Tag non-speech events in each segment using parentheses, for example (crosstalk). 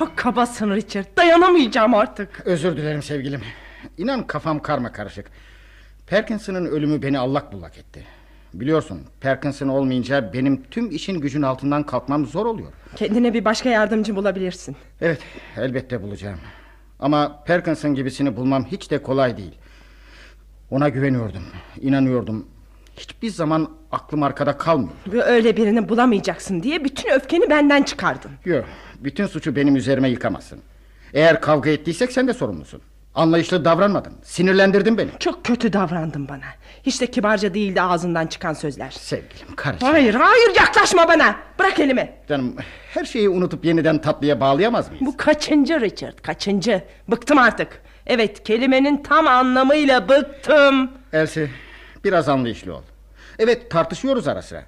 Çok kabasın Richard. Dayanamayacağım artık. Özür dilerim sevgilim. İnan kafam karma karışık. Parkinson'ın ölümü beni allak bullak etti. Biliyorsun Parkinson olmayınca benim tüm işin gücün altından kalkmam zor oluyor. Kendine bir başka yardımcı bulabilirsin. Evet elbette bulacağım. Ama Parkinson gibisini bulmam hiç de kolay değil. Ona güveniyordum, inanıyordum. Hiçbir zaman aklım arkada kalmıyor. Öyle birini bulamayacaksın diye bütün öfkeni benden çıkardın. Yok, bütün suçu benim üzerime yıkamazsın. Eğer kavga ettiysek sen de sorumlusun. Anlayışlı davranmadın. Sinirlendirdin beni. Çok kötü davrandın bana. Hiç de kibarca değildi ağzından çıkan sözler. Sevgilim karışma. Hayır hayır yaklaşma bana. Bırak elimi. Canım her şeyi unutup yeniden tatlıya bağlayamaz mıyız? Bu kaçıncı Richard kaçıncı. Bıktım artık. Evet kelimenin tam anlamıyla bıktım. Elsie biraz anlayışlı ol. Evet tartışıyoruz ara sıra.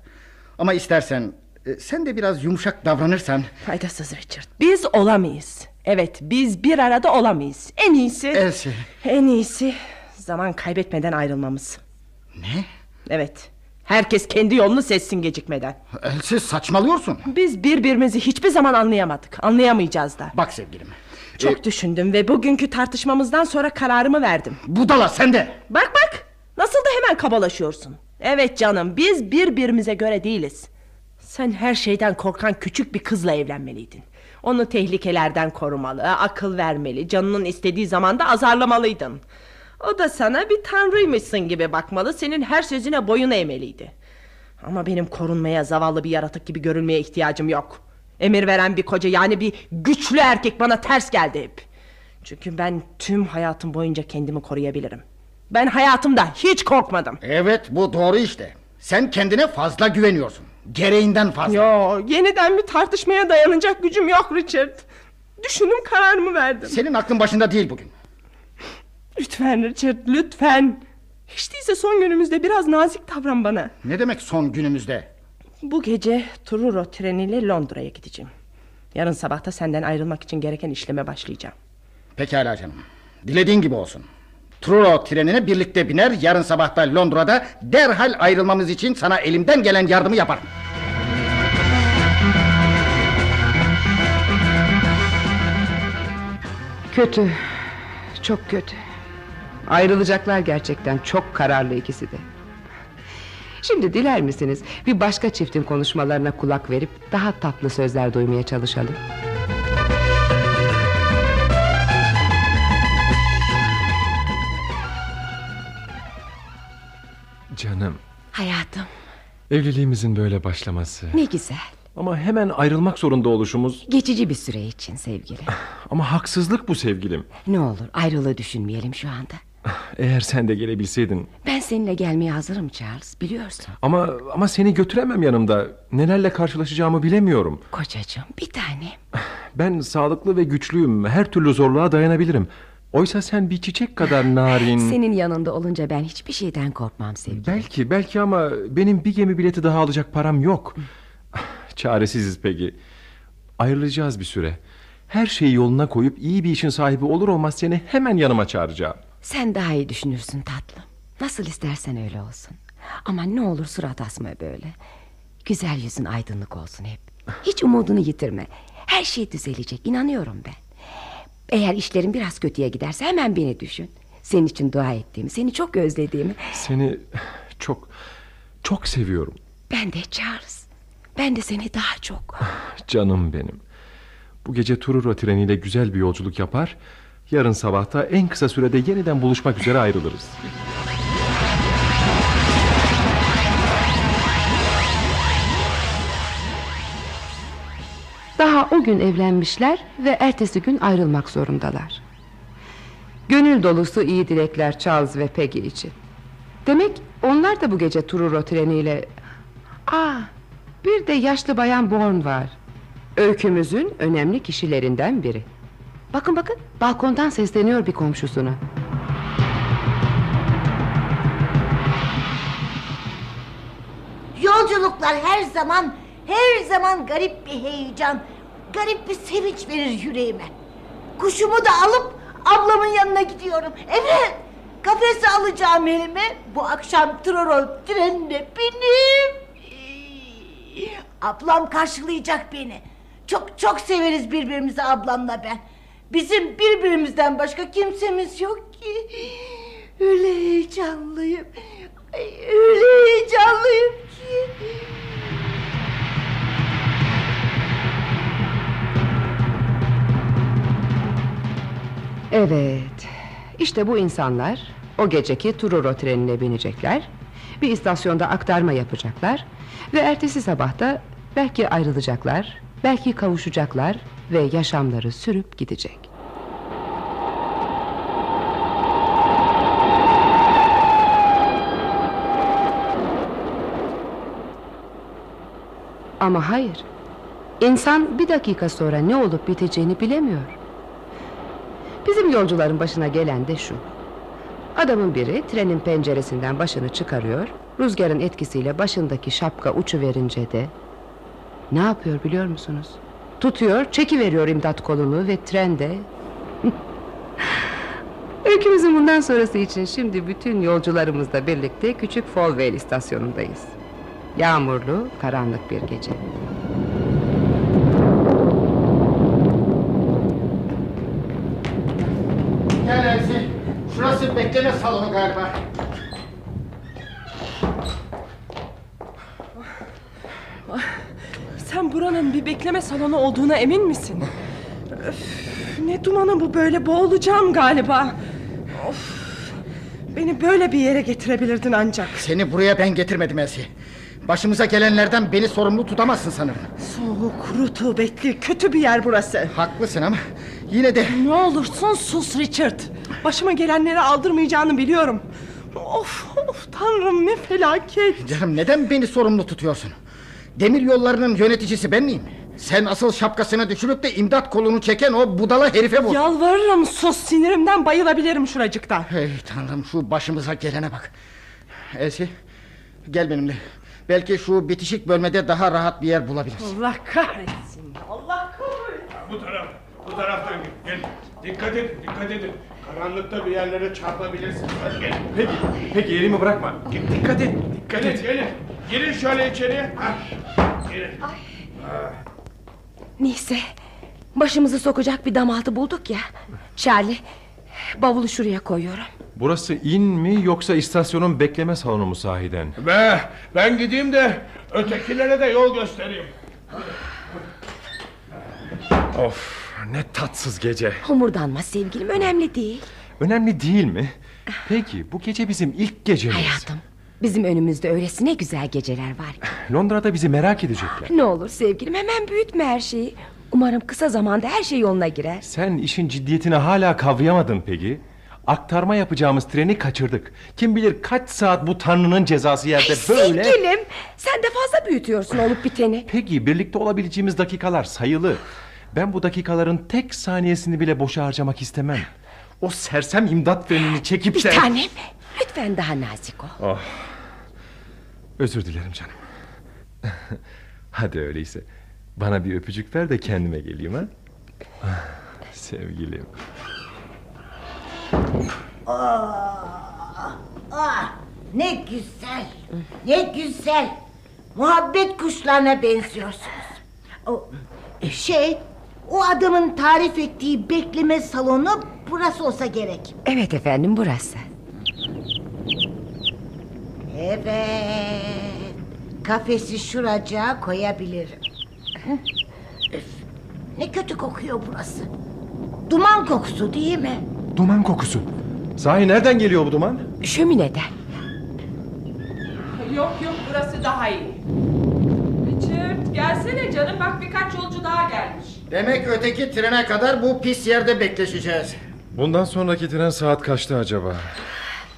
Ama istersen e, sen de biraz yumuşak davranırsan... Faydasız Richard. Biz olamayız. Evet biz bir arada olamayız. En iyisi... Elsie. En iyisi zaman kaybetmeden ayrılmamız. Ne? Evet. Herkes kendi yolunu seçsin gecikmeden. Elsie saçmalıyorsun. Biz birbirimizi hiçbir zaman anlayamadık. Anlayamayacağız da. Bak sevgilim. Çok e, düşündüm ve bugünkü tartışmamızdan sonra kararımı verdim. budala sen de. Bak bak. Nasıl da hemen kabalaşıyorsun. Evet canım biz birbirimize göre değiliz. Sen her şeyden korkan küçük bir kızla evlenmeliydin. Onu tehlikelerden korumalı, akıl vermeli, canının istediği zaman da azarlamalıydın. O da sana bir tanrıymışsın gibi bakmalı, senin her sözüne boyun eğmeliydi. Ama benim korunmaya, zavallı bir yaratık gibi görülmeye ihtiyacım yok. Emir veren bir koca yani bir güçlü erkek bana ters geldi hep. Çünkü ben tüm hayatım boyunca kendimi koruyabilirim. Ben hayatımda hiç korkmadım. Evet bu doğru işte. Sen kendine fazla güveniyorsun. Gereğinden fazla. Yo, yeniden bir tartışmaya dayanacak gücüm yok Richard. Düşündüm kararımı verdim. Senin aklın başında değil bugün. Lütfen Richard lütfen. Hiç değilse son günümüzde biraz nazik davran bana. Ne demek son günümüzde? Bu gece Truro treniyle Londra'ya gideceğim. Yarın sabah da senden ayrılmak için gereken işleme başlayacağım. Pekala canım. Dilediğin gibi olsun. Truro trenine birlikte biner yarın sabah da Londra'da derhal ayrılmamız için sana elimden gelen yardımı yaparım. Kötü. Çok kötü. Ayrılacaklar gerçekten çok kararlı ikisi de. Şimdi diler misiniz bir başka çiftin konuşmalarına kulak verip daha tatlı sözler duymaya çalışalım. Canım, Hayatım evliliğimizin böyle başlaması. ne güzel. Ama hemen ayrılmak zorunda oluşumuz. Geçici bir süre için sevgili. Ama haksızlık bu sevgilim. Ne olur ayrılığı düşünmeyelim şu anda. Eğer sen de gelebilseydin. Ben seninle gelmeye hazırım Charles biliyorsun. Ama ama seni götüremem yanımda. Nelerle karşılaşacağımı bilemiyorum. Kocacığım bir tane. Ben sağlıklı ve güçlüyüm. Her türlü zorluğa dayanabilirim. Oysa sen bir çiçek kadar narin. (laughs) Senin yanında olunca ben hiçbir şeyden korkmam sevgili. Belki belki ama benim bir gemi bileti daha alacak param yok. Çaresiziz peki. Ayrılacağız bir süre. Her şeyi yoluna koyup iyi bir işin sahibi olur olmaz seni hemen yanıma çağıracağım. Sen daha iyi düşünürsün tatlım. Nasıl istersen öyle olsun. Ama ne olur surat asma böyle. Güzel yüzün aydınlık olsun hep. Hiç umudunu yitirme. Her şey düzelecek inanıyorum ben. Eğer işlerin biraz kötüye giderse hemen beni düşün. Senin için dua ettiğimi, seni çok özlediğimi. Seni çok çok seviyorum. Ben de Charles. Ben de seni daha çok. Canım benim. Bu gece Truro treniyle güzel bir yolculuk yapar. Yarın sabahta en kısa sürede yeniden buluşmak üzere ayrılırız. Daha o gün evlenmişler ve ertesi gün ayrılmak zorundalar. Gönül dolusu iyi dilekler Charles ve Peggy için. Demek onlar da bu gece Truro treniyle... Aa, bir de yaşlı bayan Bourne var. Öykümüzün önemli kişilerinden biri. Bakın bakın balkondan sesleniyor bir komşusuna. Yolculuklar her zaman, her zaman garip bir heyecan, garip bir sevinç verir yüreğime. Kuşumu da alıp ablamın yanına gidiyorum. Evet, kafesi alacağım elime. Bu akşam Troro trenine binip... Ablam karşılayacak beni. Çok çok severiz birbirimizi ablamla ben. Bizim birbirimizden başka kimsemiz yok ki. Öyle heyecanlıyım. Öyle heyecanlıyım ki. Evet. İşte bu insanlar o geceki Truro trenine binecekler. Bir istasyonda aktarma yapacaklar. Ve ertesi sabahta belki ayrılacaklar, belki kavuşacaklar ve yaşamları sürüp gidecek. Ama hayır. İnsan bir dakika sonra ne olup biteceğini bilemiyor. Bizim yolcuların başına gelen de şu. Adamın biri trenin penceresinden başını çıkarıyor. Rüzgarın etkisiyle başındaki şapka uçu verince de ne yapıyor biliyor musunuz? Tutuyor, çekiveriyor imdat kolunu ve trende (laughs) Öykümüzün bundan sonrası için şimdi bütün yolcularımızla birlikte küçük Folwell istasyonundayız. Yağmurlu, karanlık bir gece. Gel Elsi. Şurası bekleme salonu galiba. Sen buranın bir bekleme salonu olduğuna emin misin? Öf, ne dumanı bu böyle boğulacağım galiba. Of, beni böyle bir yere getirebilirdin ancak. Seni buraya ben getirmedim Elsi. Başımıza gelenlerden beni sorumlu tutamazsın sanırım. Soğuk, rutubetli, kötü bir yer burası. Haklısın ama yine de Ne olursun sus Richard. Başıma gelenleri aldırmayacağını biliyorum. Of, of tanrım ne felaket. Canım neden beni sorumlu tutuyorsun? Demir yollarının yöneticisi ben miyim? Sen asıl şapkasını düşürüp de imdat kolunu çeken o budala herife vur. Yalvarırım sus sinirimden bayılabilirim şuracıkta. Hey tanrım şu başımıza gelene bak. Elsi gel benimle. Belki şu bitişik bölmede daha rahat bir yer bulabiliriz. Allah kahretsin. Allah kahretsin. Bu taraf, bu taraftan gel. Gel. Dikkat edin, dikkat edin. Karanlıkta bir yerlere çarpabilirsiniz. Hadi gelin. Peki, peki elimi bırakma. Dikkat et, dikkat et. Gelin, girin şöyle içeriye. Ha. Girin. Neyse başımızı sokacak bir damaltı bulduk ya. Charlie bavulu şuraya koyuyorum. Burası in mi yoksa istasyonun bekleme salonu mu sahiden? Be, ben gideyim de ötekilere de yol göstereyim. Of ne tatsız gece. Homurdanma sevgilim önemli değil. Önemli değil mi? Peki bu gece bizim ilk gecemiz. Hayatım bizim önümüzde öylesine güzel geceler var ki. (laughs) Londra'da bizi merak edecekler. Ne olur sevgilim hemen büyütme her şeyi. Umarım kısa zamanda her şey yoluna girer. Sen işin ciddiyetini hala kavrayamadın peki. Aktarma yapacağımız treni kaçırdık. Kim bilir kaç saat bu tanrının cezası yerde böyle... Sevgilim sen de fazla büyütüyorsun olup biteni. Peki birlikte olabileceğimiz dakikalar sayılı. Ben bu dakikaların tek saniyesini bile boşa harcamak istemem. O sersem imdat frenini çekip Bir de... tanem lütfen daha nazik ol. Özür dilerim canım. (laughs) Hadi öyleyse. Bana bir öpücük ver de kendime geleyim ha. Ah, Sevgilim. Ah, ne güzel. Ne güzel. Muhabbet kuşlarına benziyorsunuz. O, e, şey, o adamın tarif ettiği bekleme salonu burası olsa gerek. Evet efendim burası. Evet. Kafesi şuracığa koyabilirim. Üf, ne kötü kokuyor burası. Duman kokusu değil mi? Duman kokusu. Sahi nereden geliyor bu duman? Şömineden. Yok yok burası daha iyi. Richard gelsene canım bak birkaç yolcu daha gelmiş. Demek öteki trene kadar bu pis yerde bekleşeceğiz. Bundan sonraki tren saat kaçta acaba?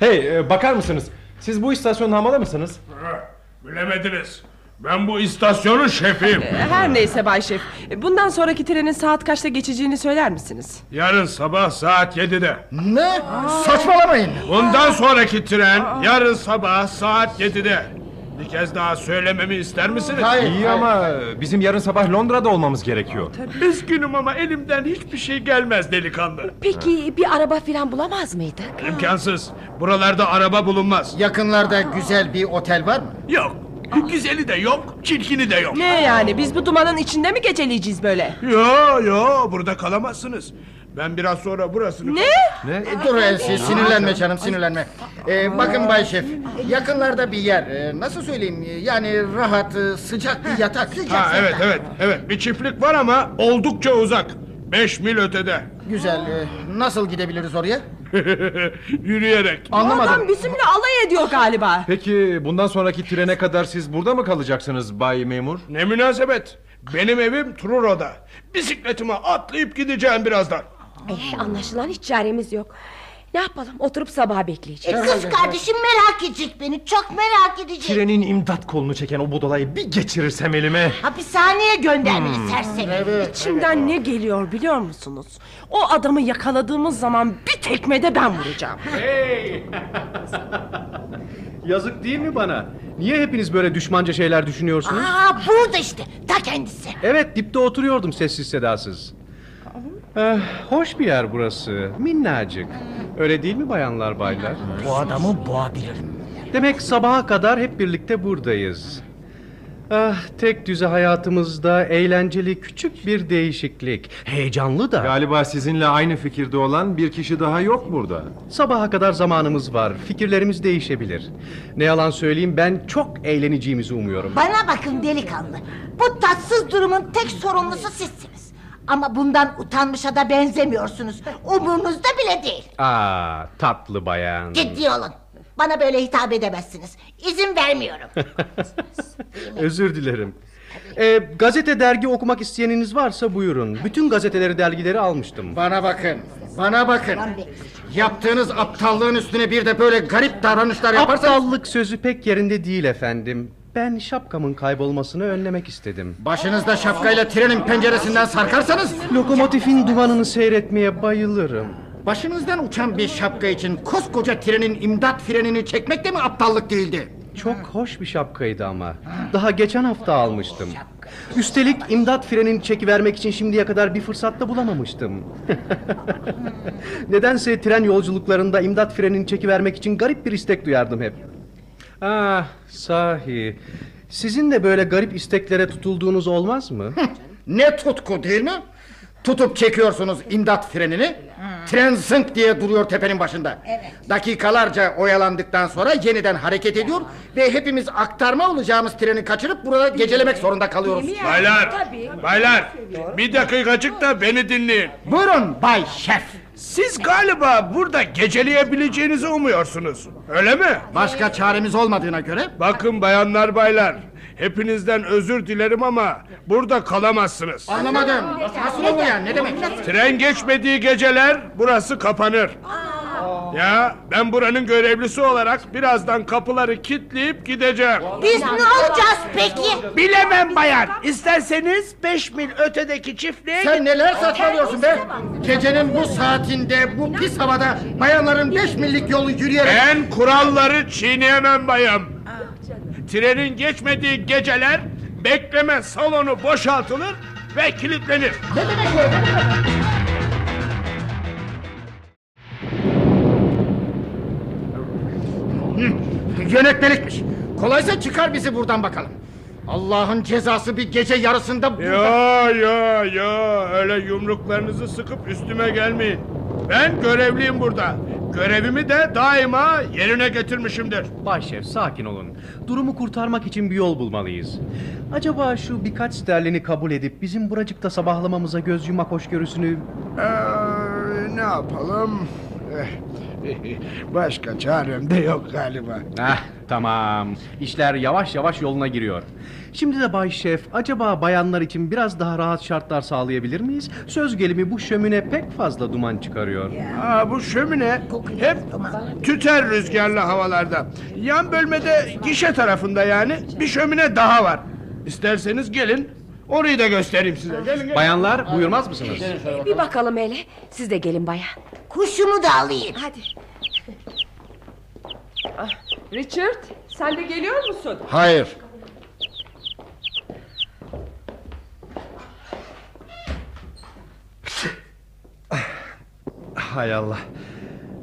Hey e, bakar mısınız? Siz bu istasyonun hamalı mısınız? Bilemediniz. Ben bu istasyonun şefiyim. Her neyse Bay Şef. Bundan sonraki trenin saat kaçta geçeceğini söyler misiniz? Yarın sabah saat 7'de. Ne? Saçmalamayın. Bundan sonraki tren yarın sabah saat 7'de. Bir kez daha söylememi ister misiniz? Hayır. İyi ama bizim yarın sabah Londra'da olmamız gerekiyor. Üzgünüm ama elimden hiçbir şey gelmez delikanlı. Peki bir araba filan bulamaz mıydık? İmkansız. Buralarda araba bulunmaz. Yakınlarda güzel bir otel var mı? Yok. Güzeli de yok, çirkini de yok. Ne yani biz bu dumanın içinde mi geceleyeceğiz böyle? Yo yo burada kalamazsınız. Ben biraz sonra burasını... Ne? E, Dur Elsi sinirlenme canım sinirlenme. Ee, bakın Bay Şef yakınlarda bir yer e, nasıl söyleyeyim e, yani rahat e, sıcak bir yatak. Ha evet evet evet bir çiftlik var ama oldukça uzak. Beş mil ötede. Güzel e, nasıl gidebiliriz oraya? (laughs) Yürüyerek. Bu adam Anlamadım. bizimle alay ediyor galiba. Peki bundan sonraki trene kadar siz burada mı kalacaksınız Bay Memur? Ne münasebet. Benim evim Truro'da. Bisikletime atlayıp gideceğim birazdan. Eh, anlaşılan hiç çaremiz yok. Ne yapalım oturup sabaha bekleyeceğiz. E, kız kardeşim merak edecek beni. Çok merak edecek. Trenin imdat kolunu çeken o budalayı bir geçirirsem elime. Hapishaneye göndermeli serseri. İçimden ne geliyor biliyor musunuz? O adamı yakaladığımız zaman bir tekmede ben vuracağım. (laughs) (laughs) Yazık değil mi bana? Niye hepiniz böyle düşmanca şeyler düşünüyorsunuz? Aa burada işte ta kendisi. Evet dipte oturuyordum sessiz sedasız. Eh, hoş bir yer burası. Minnacık. Öyle değil mi bayanlar baylar? Bu adamı boğabilirim. Demek sabaha kadar hep birlikte buradayız. Ah, tek düze hayatımızda eğlenceli küçük bir değişiklik. Heyecanlı da. Galiba sizinle aynı fikirde olan bir kişi daha yok burada. Sabaha kadar zamanımız var. Fikirlerimiz değişebilir. Ne yalan söyleyeyim ben çok eğleneceğimizi umuyorum. Bana bakın delikanlı. Bu tatsız durumun tek sorumlusu sizsiniz. Ama bundan utanmışa da benzemiyorsunuz. Umurunuzda bile değil. Aa, tatlı bayan. Ciddi olun. Bana böyle hitap edemezsiniz. İzin vermiyorum. (laughs) Özür dilerim. Ee, gazete dergi okumak isteyeniniz varsa buyurun. Bütün gazeteleri dergileri almıştım. Bana bakın bana bakın. Yaptığınız aptallığın üstüne bir de böyle garip davranışlar yaparsanız... Aptallık sözü pek yerinde değil efendim. Ben şapkamın kaybolmasını önlemek istedim. Başınızda şapkayla trenin penceresinden sarkarsanız... Lokomotifin dumanını seyretmeye bayılırım. Başınızdan uçan bir şapka için koskoca trenin imdat frenini çekmek de mi aptallık değildi? Çok hoş bir şapkaydı ama. Daha geçen hafta almıştım. Üstelik imdat frenini çekivermek için şimdiye kadar bir fırsatta bulamamıştım. (laughs) Nedense tren yolculuklarında imdat frenini çekivermek için garip bir istek duyardım hep. Ah sahi. Sizin de böyle garip isteklere tutulduğunuz olmaz mı? Ne tutku değil mi? Tutup çekiyorsunuz imdat frenini. Tren zınk diye duruyor tepenin başında. Dakikalarca oyalandıktan sonra yeniden hareket ediyor ve hepimiz aktarma olacağımız treni kaçırıp burada gecelemek zorunda kalıyoruz. Baylar, baylar. Bir dakikacık da beni dinleyin. Buyurun Bay Şef. Siz galiba burada geceleyebileceğinizi umuyorsunuz. Öyle mi? Başka çaremiz olmadığına göre Bakın bayanlar baylar. Hepinizden özür dilerim ama burada kalamazsınız. anlamadım. Nasıl olur yani ne demek? Tren geçmediği geceler burası kapanır. Ya ben buranın görevlisi olarak birazdan kapıları kilitleyip gideceğim. Biz ne olacağız peki? Bilemem bayan. İsterseniz beş mil ötedeki çiftliğe Sen neler saçmalıyorsun be? Gecenin bu saatinde bu pis havada bayanların beş millik yolu yürüyerek... Ben kuralları çiğneyemem bayım. Trenin geçmediği geceler bekleme salonu boşaltılır ve kilitlenir. Yönetmelikmiş. Kolaysa çıkar bizi buradan bakalım. Allah'ın cezası bir gece yarısında burada... Ya ya ya öyle yumruklarınızı sıkıp üstüme gelmeyin. Ben görevliyim burada. Görevimi de daima yerine getirmişimdir. Başşef sakin olun. Durumu kurtarmak için bir yol bulmalıyız. Acaba şu birkaç sterlini kabul edip bizim buracıkta sabahlamamıza göz yumak hoşgörüsünü... Ee, ne yapalım? Eh, (laughs) Başka çarem de yok galiba. Ah tamam. İşler yavaş yavaş yoluna giriyor. Şimdi de Bay Şef, acaba bayanlar için biraz daha rahat şartlar sağlayabilir miyiz? Söz gelimi bu şömine pek fazla duman çıkarıyor. Aa, bu şömine hep tüter rüzgarlı havalarda. Yan bölmede gişe tarafında yani bir şömine daha var. İsterseniz gelin orayı da göstereyim size. Gelin gelin. Bayanlar buyurmaz mısınız? Bir bakalım hele. Siz de gelin baya. Kuşumu da alayım. Hadi. Richard sen de geliyor musun? Hayır. Hay Allah.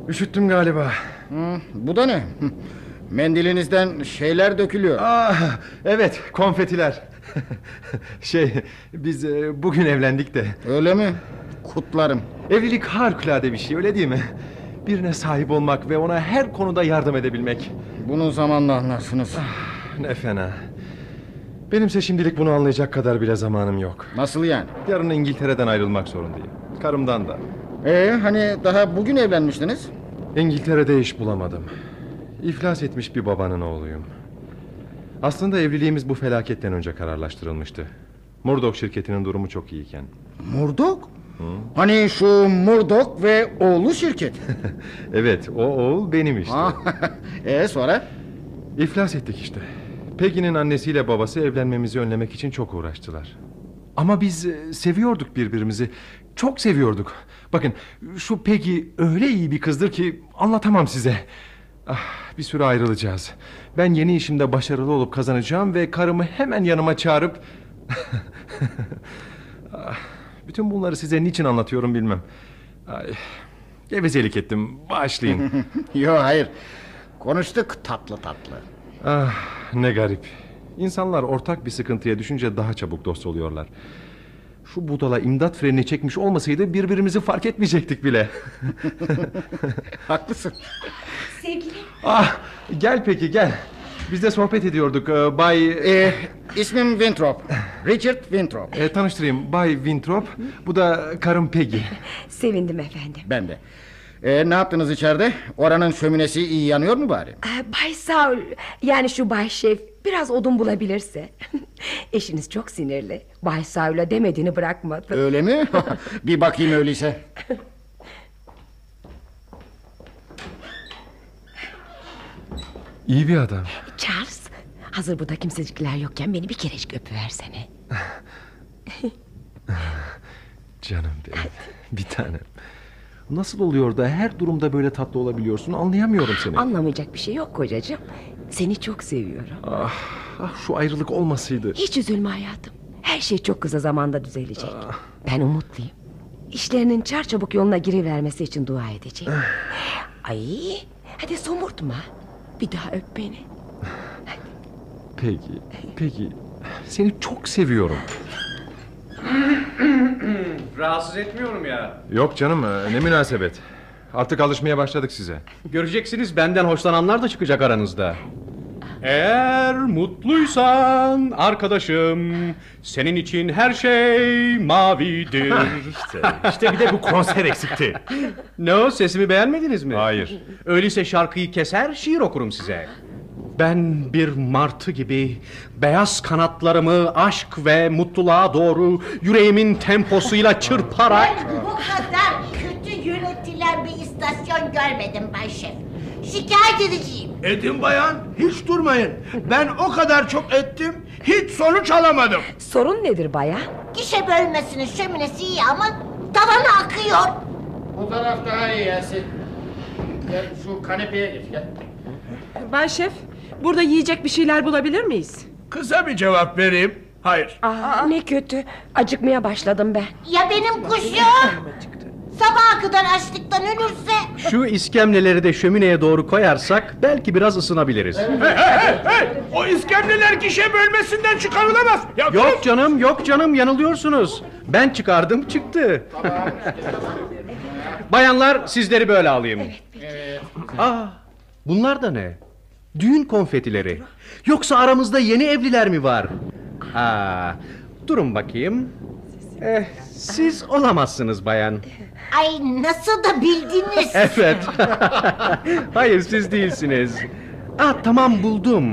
Üşüttüm galiba. Hı, bu da ne? (laughs) Mendilinizden şeyler dökülüyor. Ah, evet konfetiler. (laughs) şey biz e, bugün evlendik de. Öyle mi? Kutlarım. Evlilik harikulade bir şey öyle değil mi? Birine sahip olmak ve ona her konuda yardım edebilmek. Bunu zamanla anlarsınız. Ne fena. Benimse şimdilik bunu anlayacak kadar bile zamanım yok. Nasıl yani? Yarın İngiltere'den ayrılmak zorundayım. Karımdan da. Ee, hani daha bugün evlenmiştiniz? İngiltere'de iş bulamadım. İflas etmiş bir babanın oğluyum. Aslında evliliğimiz bu felaketten önce kararlaştırılmıştı. Murdoch şirketinin durumu çok iyiyken. Murdoch? Hani şu Murdoch ve oğlu şirket. (laughs) evet o oğul benim işte. Ee (laughs) sonra? İflas ettik işte. Peggy'nin annesiyle babası evlenmemizi önlemek için çok uğraştılar. Ama biz e, seviyorduk birbirimizi. Çok seviyorduk. Bakın şu Peggy öyle iyi bir kızdır ki anlatamam size. Ah, bir süre ayrılacağız. Ben yeni işimde başarılı olup kazanacağım ve karımı hemen yanıma çağırıp... (laughs) Bütün bunları size niçin anlatıyorum bilmem. Ay, gevezelik ettim. Bağışlayın. (laughs) Yok hayır. Konuştuk tatlı tatlı. Ah ne garip. İnsanlar ortak bir sıkıntıya düşünce daha çabuk dost oluyorlar. Şu budala imdat frenini çekmiş olmasaydı birbirimizi fark etmeyecektik bile. (laughs) Haklısın. Sevgilim. ah gel peki gel. Biz de sohbet ediyorduk ee, Bay... Ee, ismim Winthrop. Richard Winthrop. E, tanıştırayım Bay Winthrop. Bu da karım Peggy. Sevindim efendim. Ben de. Ee, ne yaptınız içeride? Oranın şöminesi iyi yanıyor mu bari? Aa, Bay Saul yani şu Bay Şef biraz odun bulabilirse. (laughs) Eşiniz çok sinirli. Bay Saul'a demediğini bırakmadı. Öyle mi? (laughs) bir bakayım öyleyse. İyi bir adam. Charles hazır burada kimsecikler yokken beni bir kerecik öpüversene. (laughs) Canım benim. Bir tanem. Nasıl oluyor da her durumda böyle tatlı olabiliyorsun anlayamıyorum seni. Anlamayacak bir şey yok kocacığım. Seni çok seviyorum. ah, ah, şu ayrılık olmasaydı. Hiç üzülme hayatım. Her şey çok kısa zamanda düzelecek. Ben umutluyum. İşlerinin çarçabuk yoluna girivermesi için dua edeceğim. Ay, hadi somurtma. Bir daha öp beni. Peki, peki. Seni çok seviyorum. Rahatsız etmiyorum ya. Yok canım e, ne münasebet. Artık alışmaya başladık size. Göreceksiniz benden hoşlananlar da çıkacak aranızda. Eğer mutluysan arkadaşım senin için her şey mavidir. (laughs) İşte, işte bir de bu konser eksikti. ne o sesimi beğenmediniz mi? Hayır. Öyleyse şarkıyı keser şiir okurum size. Ben bir martı gibi beyaz kanatlarımı aşk ve mutluluğa doğru yüreğimin temposuyla çırparak... Ben bu kadar kötü yönetilen bir istasyon görmedim Bay Şef. Şikayet edeceğim. Edin bayan hiç durmayın. Ben o kadar çok ettim hiç sonuç alamadım. Sorun nedir bayan? Gişe bölmesinin şöminesi iyi ama tavanı akıyor. Bu taraf daha iyi Yasin. Gel şu kanepeye geç gel. Bay Şef, burada yiyecek bir şeyler bulabilir miyiz? Kısa bir cevap vereyim. Hayır. Aa, ne kötü. Acıkmaya başladım ben. Ya benim kuşum? Sabaha kadar açlıktan ölürse? Şu iskemleleri de şömineye doğru koyarsak belki biraz ısınabiliriz. Hey, hey, hey! O iskemleler gişe bölmesinden çıkarılamaz. Ya Yok canım, yok canım yanılıyorsunuz. Ben çıkardım çıktı. Bayanlar sizleri böyle alayım. Aa, bunlar da ne? Düğün konfetileri. Yoksa aramızda yeni evliler mi var? Aa, durun bakayım. Eh, siz olamazsınız bayan. Ay nasıl da bildiniz? (laughs) Evet. Hayır siz değilsiniz. Ah tamam buldum.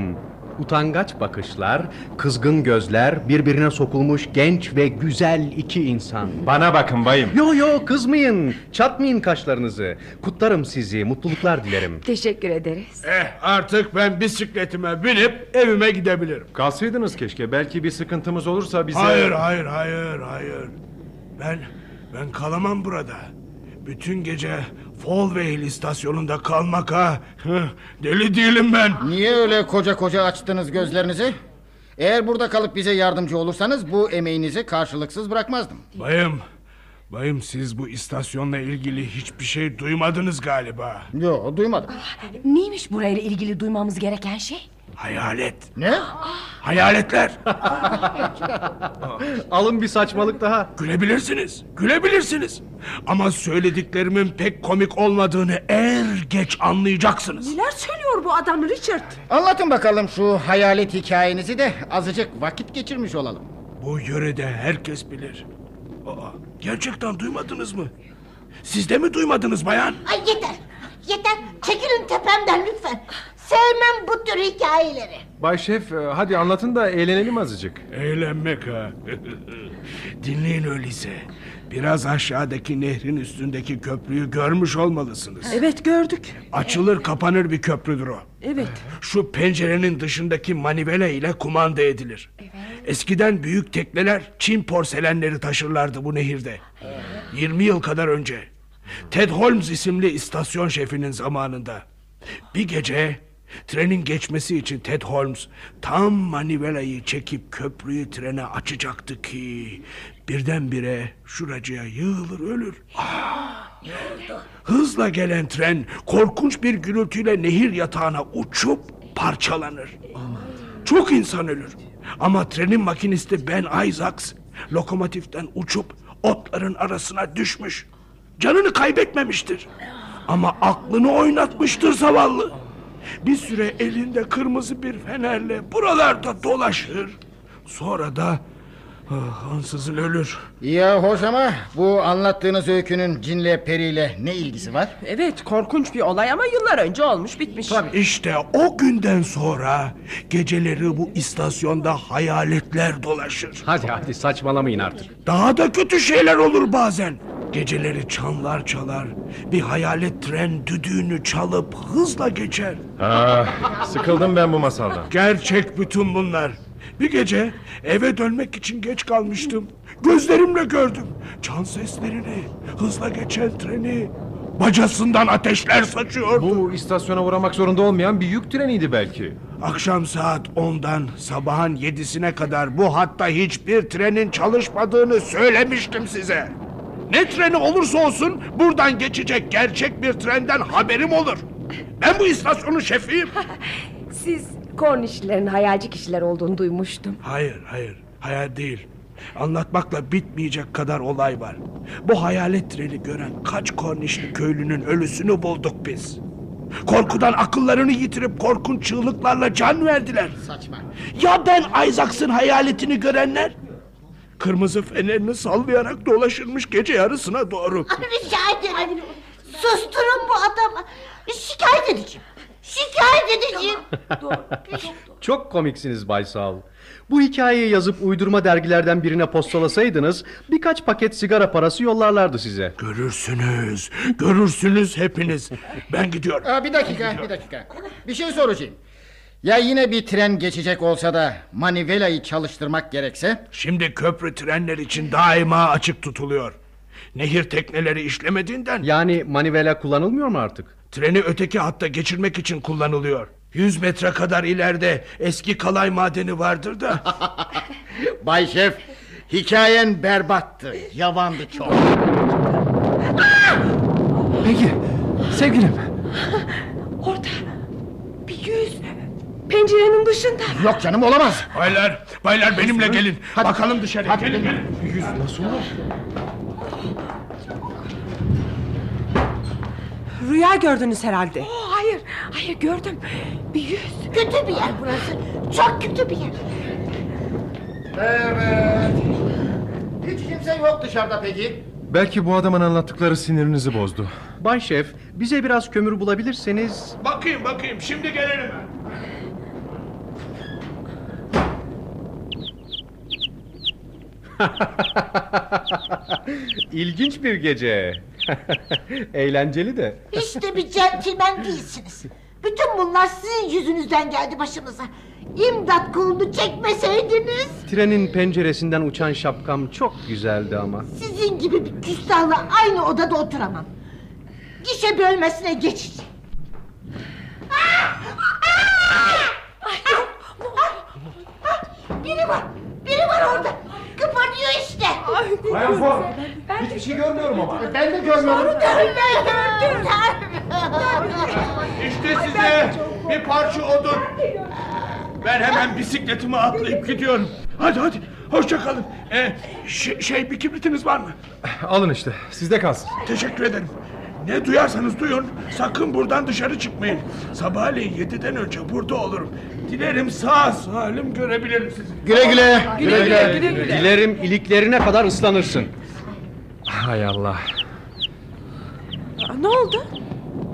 Utangaç bakışlar, kızgın gözler, birbirine sokulmuş genç ve güzel iki insan. Bana bakın bayım. Yo yo kızmayın, çatmayın kaşlarınızı. Kutlarım sizi, mutluluklar dilerim. Teşekkür ederiz. Eh artık ben bisikletime binip evime gidebilirim. Kalsaydınız keşke. Belki bir sıkıntımız olursa bize... Hayır hayır hayır hayır. Ben ben kalamam burada. Bütün gece Falvale istasyonunda kalmak ha. Deli değilim ben. Niye öyle koca koca açtınız gözlerinizi? Eğer burada kalıp bize yardımcı olursanız bu emeğinizi karşılıksız bırakmazdım. Bayım Bayım siz bu istasyonla ilgili hiçbir şey duymadınız galiba. Yo duymadım. Neymiş burayla ilgili duymamız gereken şey? Hayalet. Ne? Hayaletler. (laughs) Alın bir saçmalık daha. Gülebilirsiniz. Gülebilirsiniz. Ama söylediklerimin pek komik olmadığını er geç anlayacaksınız. Neler söylüyor bu adam Richard? Anlatın bakalım şu hayalet hikayenizi de azıcık vakit geçirmiş olalım. Bu yörede herkes bilir. Aa, gerçekten duymadınız mı? Siz de mi duymadınız bayan? Ay yeter. Yeter. Çekilin tepemden lütfen. Sevmem bu tür hikayeleri. Bay Şef e, hadi anlatın da eğlenelim azıcık. Eğlenmek ha. (laughs) Dinleyin öyleyse. Biraz aşağıdaki nehrin üstündeki köprüyü görmüş olmalısınız. Evet gördük. Açılır kapanır bir köprüdür o. Evet. Şu pencerenin dışındaki manivela ile kumanda edilir. Eskiden büyük tekneler Çin porselenleri taşırlardı bu nehirde. 20 yıl kadar önce. Ted Holmes isimli istasyon şefinin zamanında. Bir gece trenin geçmesi için Ted Holmes tam manivelayı çekip köprüyü trene açacaktı ki birdenbire şuracıya yığılır ölür. Hızla gelen tren korkunç bir gürültüyle nehir yatağına uçup parçalanır. Çok insan ölür. Ama trenin makinisti Ben Isaacs lokomotiften uçup otların arasına düşmüş. Canını kaybetmemiştir. Ama aklını oynatmıştır zavallı. Bir süre elinde kırmızı bir fenerle buralarda dolaşır. Sonra da ah, ansızın ölür. Ya hoş ama bu anlattığınız öykünün cinle periyle ne ilgisi var? Evet korkunç bir olay ama yıllar önce olmuş bitmiş. İşte o günden sonra geceleri bu istasyonda hayaletler dolaşır. Hadi hadi saçmalamayın artık. Daha da kötü şeyler olur bazen. Geceleri çanlar çalar, bir hayalet tren düdüğünü çalıp hızla geçer. Ah, sıkıldım ben bu masaldan. Gerçek bütün bunlar. Bir gece eve dönmek için geç kalmıştım. Gözlerimle gördüm. Çan seslerini, hızla geçen treni, bacasından ateşler saçıyor. Bu istasyona uğramak zorunda olmayan bir yük treniydi belki. Akşam saat 10'dan sabahın 7'sine kadar bu hatta hiçbir trenin çalışmadığını söylemiştim size. Ne treni olursa olsun buradan geçecek gerçek bir trenden haberim olur. Ben bu istasyonun şefiyim. (laughs) Siz Cornish'lerin hayalci kişiler olduğunu duymuştum. Hayır, hayır. Hayal değil. Anlatmakla bitmeyecek kadar olay var. Bu hayalet treni gören kaç Kornişli köylünün ölüsünü bulduk biz. Korkudan akıllarını yitirip korkunç çığlıklarla can verdiler. Saçma. Ya ben Isaacs'ın hayaletini görenler? Kırmızı fenerini sallayarak dolaşırmış gece yarısına doğru. Rica ederim. Susturun bu adamı. Şikayet edeceğim. Şikayet edeceğim. (laughs) Çok komiksiniz Bay Sağ Bu hikayeyi yazıp uydurma dergilerden birine postalasaydınız birkaç paket sigara parası yollarlardı size. Görürsünüz, görürsünüz hepiniz. Ben gidiyorum. Aa, bir dakika, bir dakika. Bir şey soracağım. Ya yine bir tren geçecek olsa da manivelayı çalıştırmak gerekse? Şimdi köprü trenler için daima açık tutuluyor. Nehir tekneleri işlemediğinden Yani manivela kullanılmıyor mu artık? Treni öteki hatta geçirmek için kullanılıyor. 100 metre kadar ileride eski kalay madeni vardır da. (laughs) Bay Şef, hikayen berbattı, yavandı çok. Peki sevgilim. Orada bir yüz pencerenin dışında. Yok canım olamaz. baylar, baylar benimle gelin. Bakalım dışarı. gelin, gelin. Rüya gördünüz herhalde. Oh, hayır, hayır gördüm. Bir yüz. Kötü bir yer burası. Çok kötü bir yer. Evet. Hiç kimse yok dışarıda peki. Belki bu adamın anlattıkları sinirinizi bozdu. Bay Şef bize biraz kömür bulabilirseniz... Bakayım bakayım şimdi gelirim. (laughs) İlginç bir gece. (laughs) Eğlenceli de. İşte bir centilmen değilsiniz. Bütün bunlar sizin yüzünüzden geldi başımıza. İmdat kolunu çekmeseydiniz Trenin penceresinden uçan şapkam çok güzeldi ama. sizin gibi bir küstahla aynı odada oturamam. Gişe bölmesine geçeceğim. Biri var, biri var orada. Kıpırdıyor işte. Ay Bayan Ford. Hiçbir şey görmüyorum ama. Ben de görmüyorum. İşte size bir parça odun. Ben hemen bisikletime atlayıp gidiyorum. Hadi hadi. Hoşça kalın. Ee, şey, şey bir kibritiniz var mı? Alın işte sizde kalsın. Teşekkür ederim. Ne duyarsanız duyun. Sakın buradan dışarı çıkmayın. Sabahleyin yediden önce burada olurum. Dilerim sağ salim görebilirim sizi. Güle güle. Güle güle. Dilerim iliklerine kadar ıslanırsın. Hay Allah. Aa, Ne oldu?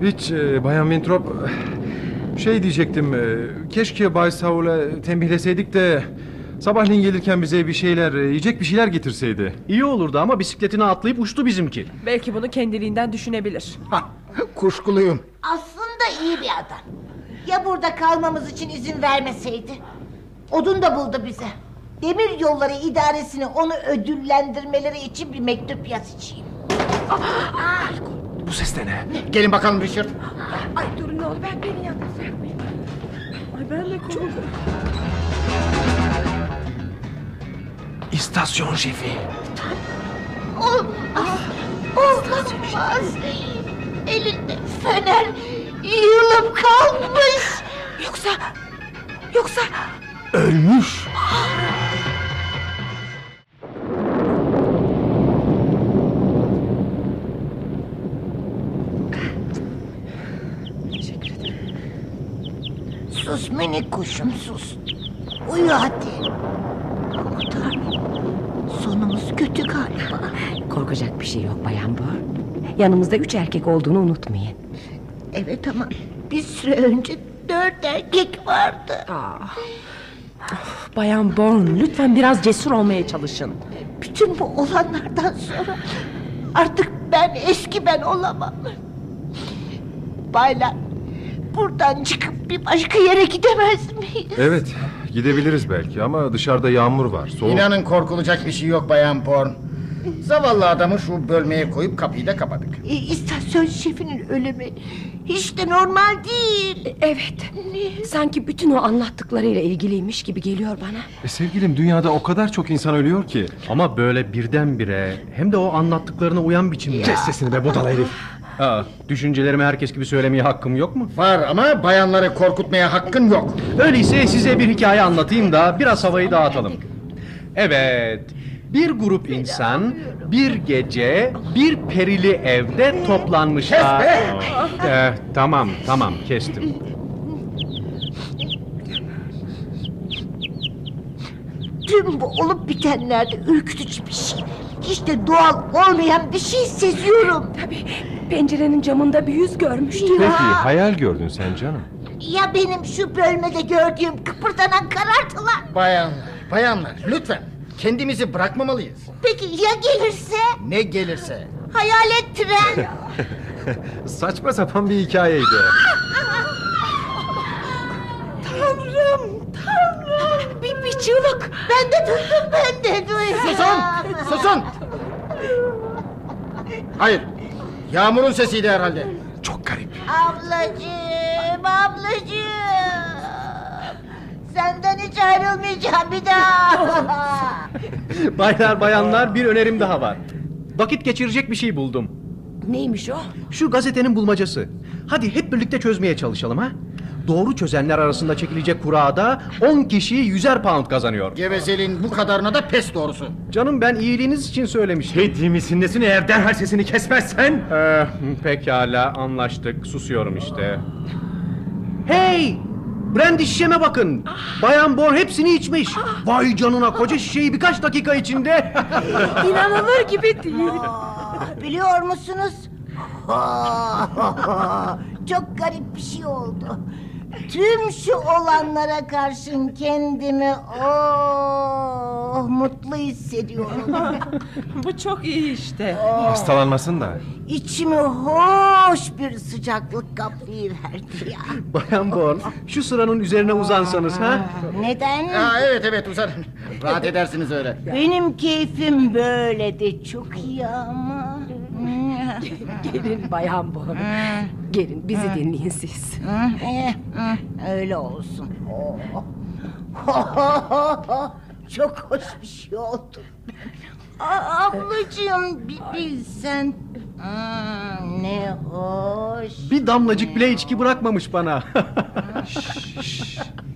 Hiç e, Bayan Wintrop şey diyecektim. e, keşke Bay Saul'a tembihleseydik de sabahleyin gelirken bize bir şeyler e, yiyecek bir şeyler getirseydi. İyi olurdu ama bisikletine atlayıp uçtu bizimki. Belki bunu kendiliğinden düşünebilir. Hah, Kuşkuluyum. Aslında iyi bir adam. Ya burada kalmamız için izin vermeseydi? Odun da buldu bize. Demir yolları idaresini onu ödüllendirmeleri için bir mektup yazacağım. Bu ses de ne? Gelin bakalım Richard. Ay durun ne olur ben beni yalnız bırakmayın. Ay ben de korkuyorum. İstasyon şefi. Olmaz. Olmaz. Elinde fener yığılıp kalmış. Yoksa... Yoksa... Ölmüş. Sus minik kuşum sus. Uyu hadi. Aman tanrım. Sonumuz kötü galiba. Korkacak bir şey yok Bayan Bor. Yanımızda üç erkek olduğunu unutmayın. Evet ama bir süre önce dört erkek vardı. Bayan Bourne lütfen biraz cesur olmaya çalışın. Bütün bu olanlardan sonra artık ben eski ben olamam. Baylar buradan çıkıp bir başka yere gidemez miyiz? Evet gidebiliriz belki ama dışarıda yağmur var. Soğuk. İnanın korkulacak bir şey yok Bayan Porn. Zavallı adamı şu bölmeye koyup kapıyı da kapadık. E, istasyon şefinin ölümü hiç de normal değil. Evet. Sanki bütün o anlattıklarıyla ilgiliymiş gibi geliyor bana. E, sevgilim dünyada o kadar çok insan ölüyor ki. Ama böyle birdenbire hem de o anlattıklarına uyan biçimde. Kes sesini be budala herif. Aa, düşüncelerimi herkes gibi söylemeye hakkım yok mu? Var ama bayanları korkutmaya hakkın yok. Öyleyse size bir hikaye anlatayım da biraz havayı dağıtalım. Evet, bir grup insan bir gece bir perili evde toplanmışlar. Ee, tamam, tamam kestim. Tüm bu olup bitenlerde ürkütücü bir şey. Hiç de doğal olmayan bir şey seziyorum. Tabii pencerenin camında bir yüz görmüştüm. Peki hayal gördün sen canım. Ya benim şu bölmede gördüğüm kıpırdanan karartılar? Bayanlar, bayanlar lütfen. Kendimizi bırakmamalıyız. Peki ya gelirse? Ne gelirse. Hayalet tren. (laughs) Saçma sapan bir hikayeydi. Tanrım, Çığlık. Ben de duydum, ben de duydum. Susun! Susun! Hayır. Yağmurun sesiydi herhalde. Çok garip. Ablacığım, ablacığım. Senden hiç ayrılmayacağım bir daha. (laughs) Baylar bayanlar bir önerim daha var. Vakit geçirecek bir şey buldum. Neymiş o? Şu gazetenin bulmacası. Hadi hep birlikte çözmeye çalışalım ha. Doğru çözenler arasında çekilecek kurada 10 kişi 100'er pound kazanıyor. Gevezeliğin bu kadarına da pes doğrusu. Canım ben iyiliğiniz için söylemiştim. Teddy misin nesin eğer derhal sesini kesmezsen? Ee, pekala anlaştık susuyorum işte. Hey! Brandy şişeme bakın. Bayan Bor hepsini içmiş. Vay canına koca şişeyi birkaç dakika içinde. (laughs) İnanılır gibi değil. Aa, Biliyor musunuz? (laughs) Çok garip bir şey oldu. Tüm şu olanlara karşın kendimi oh mutlu hissediyorum. (laughs) Bu çok iyi işte. Hastalanmasın da. İçimi hoş bir sıcaklık kaplayıverdi ya. (laughs) Bayan Bor şu sıranın üzerine uzansanız ha. Neden? Ha, evet evet uzan. Rahat edersiniz öyle. Benim keyfim böyle de çok iyi ama. Gelin Bayan Bor. Gelin bizi dinleyin siz. Öyle olsun. (laughs) Çok hoş bir şey oldu. Aa, ablacığım bir bilsen. Hmm, ne hoş. Bir damlacık bile içki bırakmamış bana. (laughs)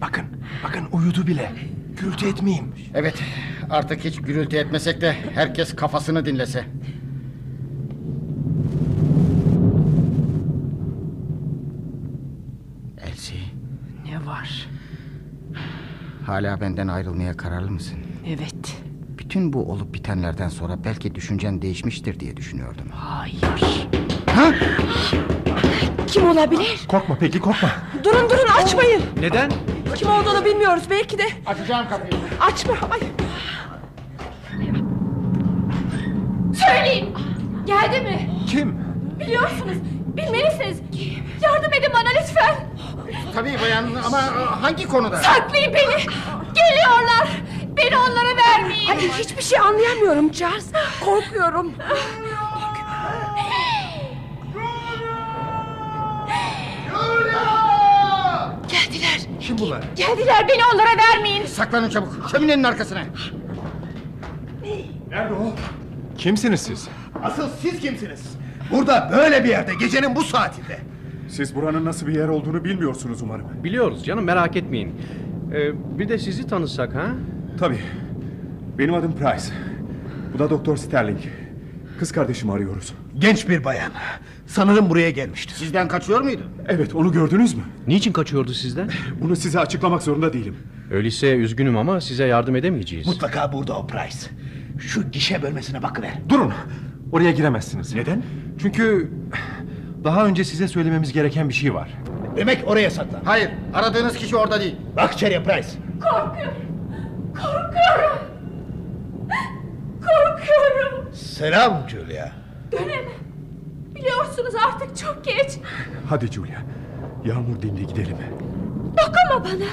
Bakın, bakın uyudu bile. Gürültü etmeyeyim. Evet artık hiç gürültü etmesek de herkes kafasını dinlese. Elsie Ne var? Hala benden ayrılmaya kararlı mısın? Evet. Bütün bu olup bitenlerden sonra belki düşüncen değişmiştir diye düşünüyordum. Hayır. Kim olabilir? Korkma peki korkma. Durun durun açmayın. Neden? Kim olduğunu bilmiyoruz belki de. Açacağım kapıyı. Açma. Ay. Söyleyin. Geldi mi? Kim? Biliyorsunuz. Bilmelisiniz. Yardım edin bana lütfen. Tabii bayan ama hangi konuda? Saklayın beni. Geliyorlar. Beni onlara vermeyin. Ay, hiçbir şey anlayamıyorum Charles. Korkuyorum. Geldiler. Kim bunlar? Geldiler beni onlara vermeyin. Saklanın çabuk. Şöminenin arkasına. Nerede o? Kimsiniz siz? Asıl siz kimsiniz? Burada böyle bir yerde gecenin bu saatinde. Siz buranın nasıl bir yer olduğunu bilmiyorsunuz umarım. Biliyoruz canım merak etmeyin. Ee, bir de sizi tanısak ha? Tabii. Benim adım Price. Bu da Doktor Sterling. Kız kardeşimi arıyoruz. Genç bir bayan. Sanırım buraya gelmiştir. Sizden kaçıyor muydu? Evet, onu gördünüz mü? Niçin kaçıyordu sizden? Bunu size açıklamak zorunda değilim. Öyleyse üzgünüm ama size yardım edemeyeceğiz. Mutlaka burada o Price. Şu gişe bölmesine bakıver. Durun. Oraya giremezsiniz. Neden? Çünkü daha önce size söylememiz gereken bir şey var. Demek oraya saklan. Hayır. Aradığınız kişi orada değil. Bak içeriye Price. Korkuyorum. Korkuyorum. Korkuyorum. Selam Julia. Dönemem. Biliyorsunuz artık çok geç. Hadi Julia. Yağmur dindi gidelim. Dokunma bana.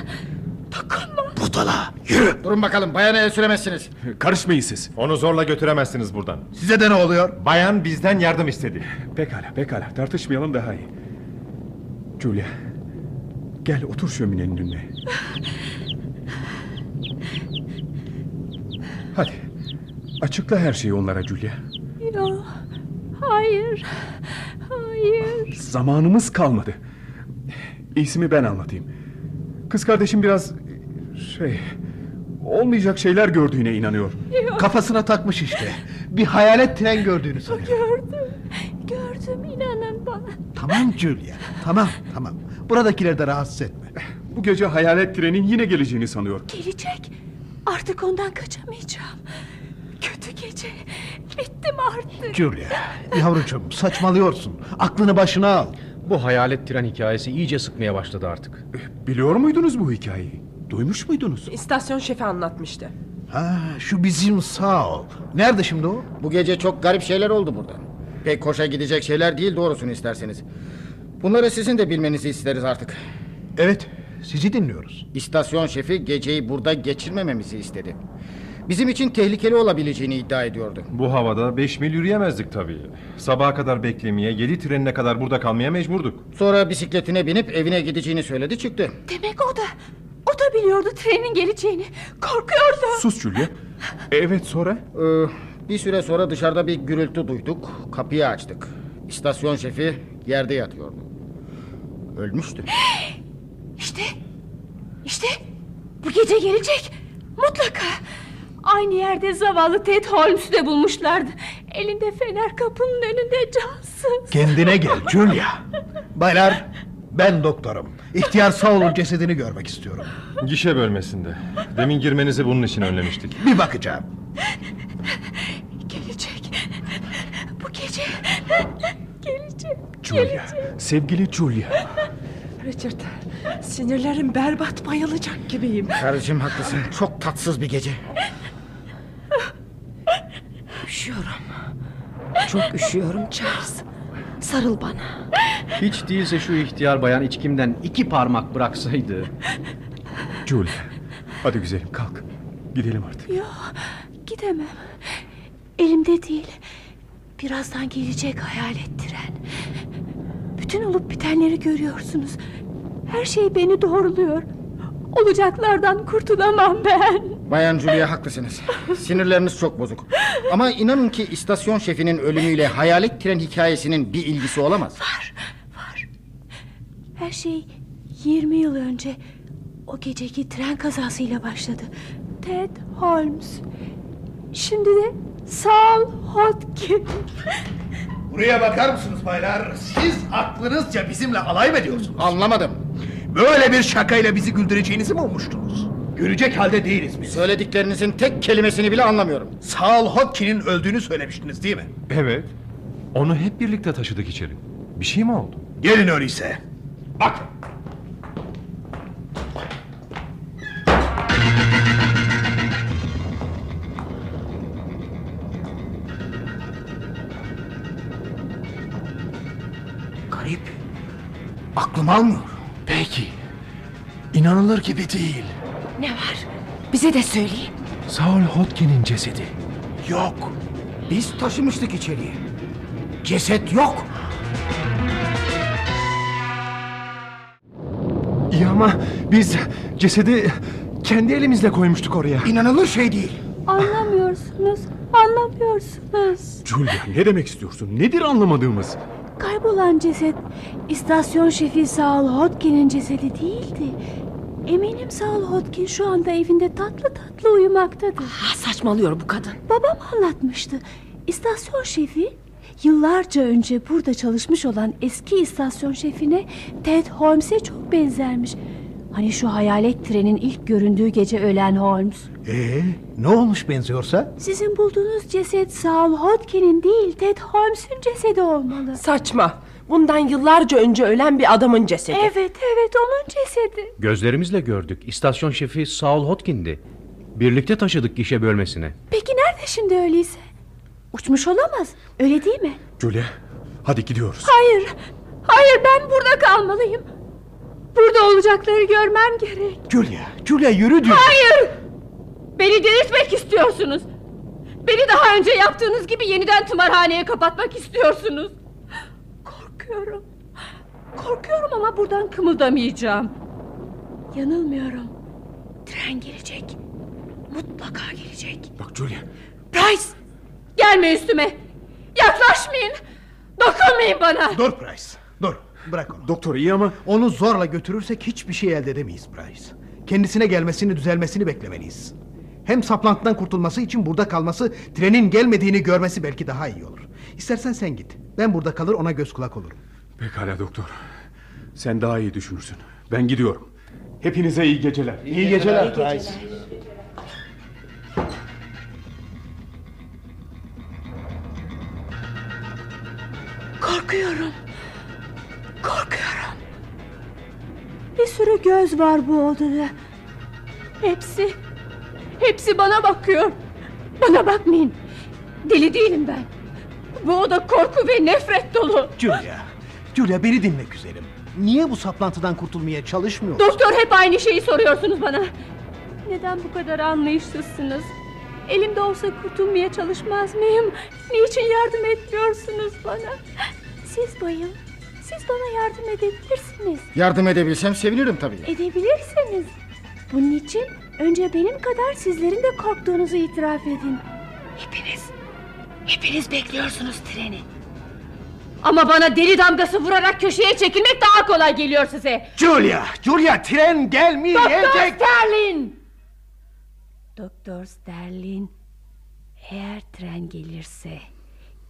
Dokunma. Budala yürü. Durun bakalım. Bayana el süremezsiniz. (laughs) Karışmayın siz. Onu zorla götüremezsiniz buradan. Size de ne oluyor? Bayan bizden yardım istedi. Pekala, pekala. Tartışmayalım daha iyi. Julia. Gel otur şöminenin önüne. Hadi. Açıkla her şeyi onlara Julia. Yok. Hayır. Hayır. Zamanımız kalmadı. İsmi ben anlatayım. Kız kardeşim biraz şey olmayacak şeyler gördüğüne inanıyor. Kafasına takmış işte. Bir hayalet tren gördüğünü sanıyor. Gördüm. Gördüm inanın bana. Tamam Julia. Tamam tamam. Buradakileri de rahatsız etme. Bu gece hayalet trenin yine geleceğini sanıyor. Gelecek. Artık ondan kaçamayacağım. Kötü gece. Bittim artık. Julia. Yavrucuğum saçmalıyorsun. Aklını başına al. Bu hayalet tren hikayesi iyice sıkmaya başladı artık. Biliyor muydunuz bu hikayeyi? Duymuş muydunuz? İstasyon şefi anlatmıştı. Ha, şu bizim sağ ol. Nerede şimdi o? Bu gece çok garip şeyler oldu burada. Pek hoşa gidecek şeyler değil doğrusunu isterseniz. Bunları sizin de bilmenizi isteriz artık. Evet sizi dinliyoruz. İstasyon şefi geceyi burada geçirmememizi istedi. Bizim için tehlikeli olabileceğini iddia ediyordu. Bu havada 5 mil yürüyemezdik tabii. Sabaha kadar beklemeye, 7 trenine kadar burada kalmaya mecburduk. Sonra bisikletine binip evine gideceğini söyledi çıktı. Demek o da. O da biliyordu trenin geleceğini. Korkuyordu. Sus Julia. Evet sonra? Ee, bir süre sonra dışarıda bir gürültü duyduk. Kapıyı açtık. İstasyon şefi yerde yatıyordu. Ölmüştü. (gasps) İşte. İşte. Bu gece gelecek. Mutlaka. Aynı yerde zavallı Ted Holmes'u da bulmuşlardı. Elinde fener kapının önünde cansız. Kendine gel Julia. Baylar ben doktorum. İhtiyar Saul'un cesedini görmek istiyorum. Gişe bölmesinde. Demin girmenizi bunun için önlemiştik. Bir bakacağım. Gelecek. Bu gece. Gelecek. Julia. Sevgili Julia. Richard, sinirlerim berbat bayılacak gibiyim. Karıcığım haklısın. Çok tatsız bir gece. Üşüyorum. Çok üşüyorum Charles. Sarıl bana. Hiç değilse şu ihtiyar bayan içkimden iki parmak bıraksaydı. Julia. Hadi güzelim kalk. Gidelim artık. Yok. Gidemem. Elimde değil. Birazdan gelecek hayalet tren. Bütün olup bitenleri görüyorsunuz. Her şey beni doğruluyor. Olacaklardan kurtulamam ben. Bayan Julia haklısınız. Sinirleriniz çok bozuk. Ama inanın ki istasyon şefinin ölümüyle hayalet tren hikayesinin bir ilgisi olamaz. Her şey 20 yıl önce o geceki tren kazasıyla başladı. Ted Holmes. Şimdi de Saul Hodgkin. Buraya bakar mısınız baylar? Siz aklınızca bizimle alay mı ediyorsunuz? Anlamadım. Böyle bir şakayla bizi güldüreceğinizi mi ummuştunuz? Görecek halde değiliz biz. Söylediklerinizin tek kelimesini bile anlamıyorum. Saul Hodgkin'in öldüğünü söylemiştiniz değil mi? Evet. Onu hep birlikte taşıdık içeri. Bir şey mi oldu? Gelin öyleyse. Bakın. Garip. Aklım almıyor. Peki. İnanılır gibi değil. Ne var? Bize de söyleyin. Saul Hodgkin'in cesedi. Yok. Biz taşımıştık içeriye. Ceset yok. İyi ama biz cesedi kendi elimizle koymuştuk oraya. İnanılır şey değil. Anlamıyorsunuz. Anlamıyorsunuz. Julia ne demek istiyorsun? Nedir anlamadığımız? Kaybolan ceset istasyon şefi Saul Hodgkin'in cesedi değildi. Eminim Saul Hodgkin şu anda evinde tatlı tatlı uyumaktadır. Ha, saçmalıyor bu kadın. Babam anlatmıştı. İstasyon şefi yıllarca önce burada çalışmış olan eski istasyon şefine Ted Holmes'e çok benzermiş. Hani şu hayalet trenin ilk göründüğü gece ölen Holmes. Ee, ne olmuş benziyorsa? Sizin bulduğunuz ceset Saul Hodgkin'in değil Ted Holmes'ün cesedi olmalı. Saçma. Bundan yıllarca önce ölen bir adamın cesedi. Evet evet onun cesedi. Gözlerimizle gördük. İstasyon şefi Saul Hodgkin'di. Birlikte taşıdık gişe bölmesine. Peki nerede şimdi öyleyse? Uçmuş olamaz. Öyle değil mi? Julia hadi gidiyoruz. Hayır. Hayır ben burada kalmalıyım. Burada olacakları görmem gerek. Julia, Julia yürü diyor. Hayır. Beni delirtmek istiyorsunuz. Beni daha önce yaptığınız gibi yeniden tımarhaneye kapatmak istiyorsunuz. Korkuyorum. Korkuyorum ama buradan kımıldamayacağım. Yanılmıyorum. Tren gelecek. Mutlaka gelecek. Bak Julia Price! Gelme üstüme. Yaklaşmayın. Dokunmayın bana. Dur Price, dur. Bırak onu. doktor iyi ama Onu zorla götürürsek hiçbir şey elde edemeyiz Price. Kendisine gelmesini, düzelmesini beklemeliyiz. Hem saplantıdan kurtulması için burada kalması, trenin gelmediğini görmesi belki daha iyi olur. İstersen sen git. Ben burada kalır ona göz kulak olurum. pekala doktor. Sen daha iyi düşünürsün. Ben gidiyorum. Hepinize iyi geceler. İyi geceler Price. Korkuyorum. Korkuyorum. Bir sürü göz var bu odada. Hepsi, hepsi bana bakıyor. Bana bakmayın. Deli değilim ben. Bu oda korku ve nefret dolu. Julia, Julia beni dinle güzelim. Niye bu saplantıdan kurtulmaya çalışmıyor? Doktor hep aynı şeyi soruyorsunuz bana. Neden bu kadar anlayışsızsınız? Elimde olsa kurtulmaya çalışmaz mıyım? Niçin yardım etmiyorsunuz bana? Siz bayım, siz bana yardım edebilirsiniz. Yardım edebilsem sevinirim tabii. Edebilirsiniz. Bunun için önce benim kadar sizlerin de korktuğunuzu itiraf edin. Hepiniz, hepiniz bekliyorsunuz treni. Ama bana deli damgası vurarak köşeye çekilmek daha kolay geliyor size. Julia, Julia tren Doktor gelmeyecek. Sterlin! Doktor Sterlin, eğer tren gelirse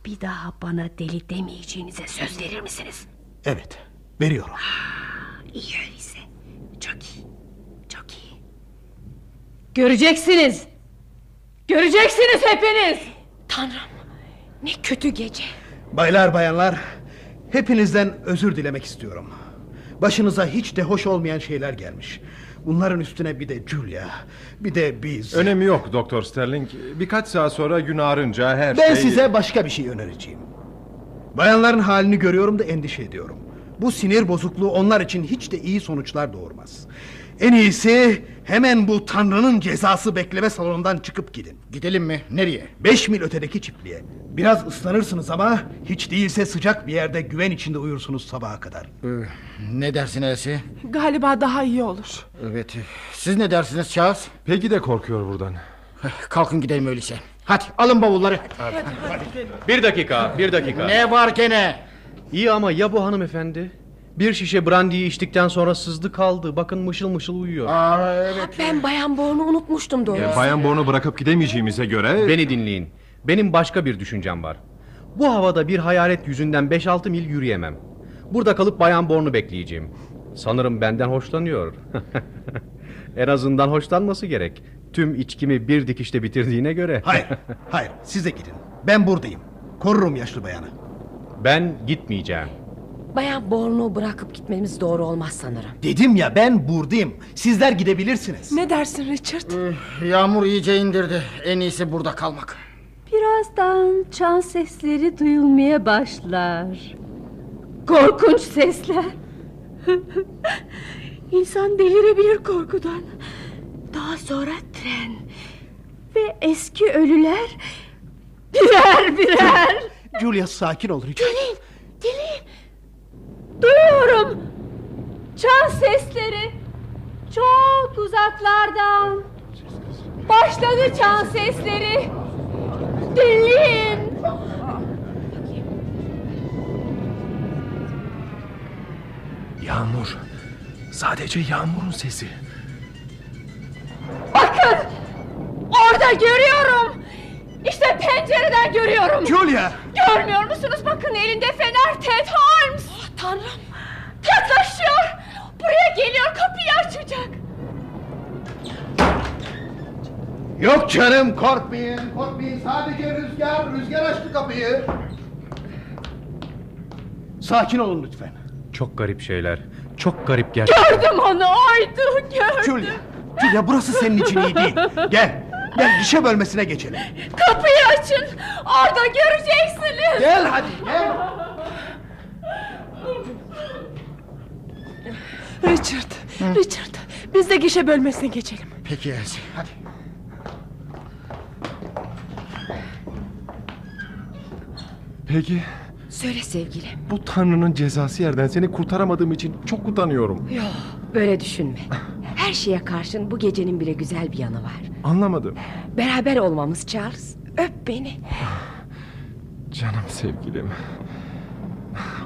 bir daha bana deli demeyeceğinize söz verir misiniz? Evet, veriyorum. İyi öyleyse. Çok iyi. Çok iyi. Göreceksiniz. Göreceksiniz hepiniz. Tanrım ne kötü gece. Baylar bayanlar, hepinizden özür dilemek istiyorum. Başınıza hiç de hoş olmayan şeyler gelmiş. Bunların üstüne bir de Julia, bir de biz. Önemi yok Doktor Sterling. Birkaç saat sonra gün ağrınca her Ben şey... size başka bir şey önereceğim. Bayanların halini görüyorum da endişe ediyorum. Bu sinir bozukluğu onlar için hiç de iyi sonuçlar doğurmaz. En iyisi hemen bu Tanrı'nın cezası bekleme salonundan çıkıp gidin. Gidelim mi? Nereye? Beş mil ötedeki çiftliğe. Biraz ıslanırsınız ama hiç değilse sıcak bir yerde güven içinde uyursunuz sabaha kadar. Ee, ne dersin Elsi? Galiba daha iyi olur. Evet. Siz ne dersiniz Charles? Peki de korkuyor buradan. Kalkın gidelim öyleyse. Hadi alın bavulları. Bir dakika, bir dakika. Ne var gene? İyi ama ya bu hanımefendi? Bir şişe brandiyi içtikten sonra sızdı kaldı. Bakın mışıl mışıl uyuyor. Aa, evet. Ben bayan Born'u unutmuştum doğrusu. E, Bayan Born'u bırakıp gidemeyeceğimize göre... Beni dinleyin. Benim başka bir düşüncem var. Bu havada bir hayalet yüzünden 5-6 mil yürüyemem. Burada kalıp Bayan Born'u bekleyeceğim. Sanırım benden hoşlanıyor. (laughs) en azından hoşlanması gerek. Tüm içkimi bir dikişte bitirdiğine göre. Hayır, hayır siz de gidin. Ben buradayım. Korurum yaşlı bayanı. Ben gitmeyeceğim. Bayan Born'u bırakıp gitmemiz doğru olmaz sanırım. Dedim ya ben buradayım. Sizler gidebilirsiniz. Ne dersin Richard? Yağmur iyice indirdi. En iyisi burada kalmak. Birazdan çan sesleri duyulmaya başlar. Korkunç sesler. (laughs) İnsan delirebilir korkudan. Daha sonra tren. Ve eski ölüler birer birer. Julia sakin ol Richard. Dinleyin, dinleyin. Duyuyorum. Çan sesleri. Çok uzaklardan. Başladı çan sesleri. Dinleyin. Yağmur. Sadece yağmurun sesi. Bakın. Orada görüyorum. İşte pencereden görüyorum. Julia! Görmüyor musunuz? Bakın elinde fener Ted Holmes. tanrım. Buraya geliyor kapıyı açacak. Yok canım korkmayın. Korkmayın sadece rüzgar. Rüzgar açtı kapıyı. Sakin olun lütfen. Çok garip şeyler. Çok garip gerçekten. Gördüm onu oydu gördüm. Julia, Julia burası senin için iyi değil. Gel, gel gişe bölmesine geçelim. Kapıyı açın. Orada göreceksiniz. Gel hadi gel. Richard, Richard. Biz de gişe bölmesine geçelim. Peki Elsi. Hadi. Peki Söyle sevgilim. bu Tanrı'nın cezası yerden seni kurtaramadığım için çok utanıyorum. Yok böyle düşünme. Her şeye karşın bu gecenin bile güzel bir yanı var. Anlamadım. Beraber olmamız Charles. Öp beni. Canım sevgilim.